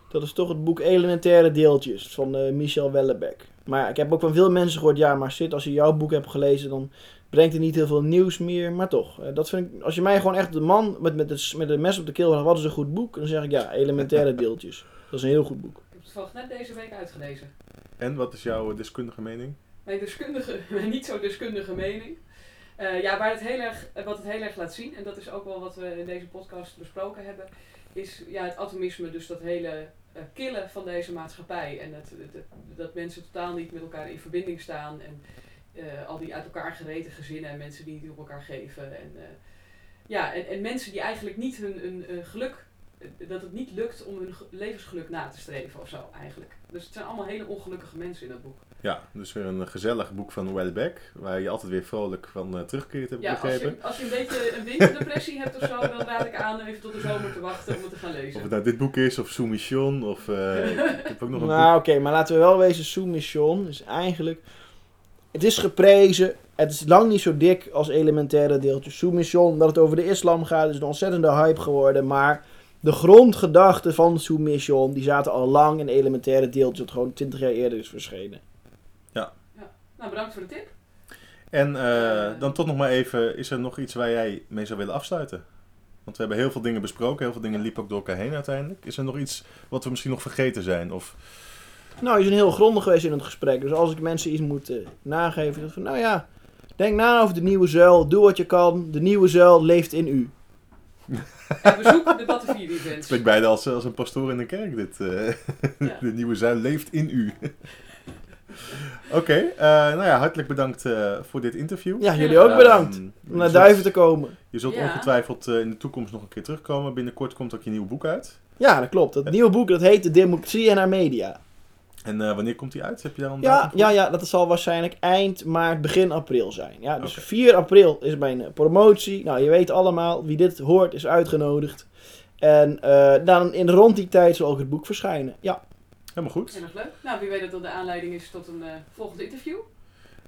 Dat is toch het boek Elementaire Deeltjes van eh, Michel Wellebeck. Maar ja, ik heb ook van veel mensen gehoord, ja, maar zit als je jouw boek hebt gelezen, dan brengt het niet heel veel nieuws meer. Maar toch, eh, dat vind ik, als je mij gewoon echt de man met, met, de, met een mes op de keel vraagt, wat is een goed boek? Dan zeg ik ja, Elementaire Deeltjes. Dat is een heel goed boek. Toevallig net deze week uitgelezen. En wat is jouw deskundige mening? Mijn deskundige, mijn niet zo deskundige mening. Eh, ja, waar het heel erg, wat het heel erg laat zien, en dat is ook wel wat we in deze podcast besproken hebben, is ja, het atomisme, dus dat hele eh, killen van deze maatschappij. En het, het- het- dat mensen totaal niet met elkaar in verbinding staan. En eh, al die uit elkaar gereten gezinnen en mensen die niet op elkaar geven. En, ja, en, en mensen die eigenlijk niet hun, hun, geluk, dat het niet lukt om hun ge- levensgeluk na te streven of zo eigenlijk. Dus het zijn allemaal hele ongelukkige mensen in dat boek. Ja, dus weer een gezellig boek van Welbeck, waar je altijd weer vrolijk van eh, terugkeert, heb ik Ja, als begrepen. je, als je een beetje een winterdepressie hebt of zo, dan raad ik aan even tot de zomer te wachten om het te gaan Of lezen. het nou dit boek is, of Soumission, of eh, ik heb ook nog een Nou, oké, maar laten we wel wezen, Soumission is eigenlijk... Het is geprezen, het is lang niet zo dik als elementaire deeltjes. Soumission, dat het over de islam gaat, is een ontzettende hype geworden, maar... De grondgedachten van Soumission, die zaten al lang in elementaire deeltjes, dat gewoon 20 jaar eerder is verschenen. Nou, bedankt voor de tip. En eh, Eh. dan toch nog maar even, is er nog iets waar jij mee zou willen afsluiten? Want we hebben heel veel dingen besproken, heel veel dingen liepen ook door elkaar heen uiteindelijk. Is er nog iets wat we misschien nog vergeten zijn? Of, Nou, je bent heel grondig geweest in het gesprek, dus als ik mensen iets moet eh, nageven, dan van, nou ja, denk na over de nieuwe zuil, doe wat je kan, de nieuwe zuil leeft in u. En bezoek de Battenvier het events. spreekt bijna als, als een pastoor in de kerk dit. eh. Ja. de nieuwe zuil leeft in u. Oké, eh, nou ja, hartelijk bedankt eh, voor dit interview. Ja, jullie ook bedankt Ehm, om je naar Duiven te komen. Je zult Ja. ongetwijfeld eh, in de toekomst nog een keer terugkomen. Binnenkort komt ook je nieuwe boek uit. Ja, dat klopt. Het nieuwe boek dat heet De Democratie en haar media. En eh, wanneer komt die uit? Heb je daar een Ja, ja, ja, dat zal waarschijnlijk eind maart, begin april zijn. Ja, dus Oké. 4 april is mijn eh, promotie. Nou, je weet allemaal, wie dit hoort is uitgenodigd. En eh, dan in rond die tijd zal ook het boek verschijnen. Ja, Helemaal goed. Heel erg leuk. Nou, wie weet dat dat de aanleiding is tot een eh volgend interview.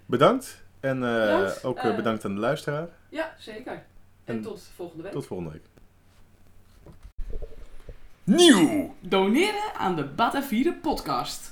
Bedankt. En eh, Bedankt. ook bedankt aan de luisteraar. Ja, zeker. En, En- tot volgende week. Tot volgende week. Nieuw! Doneren aan de Batavieren podcast.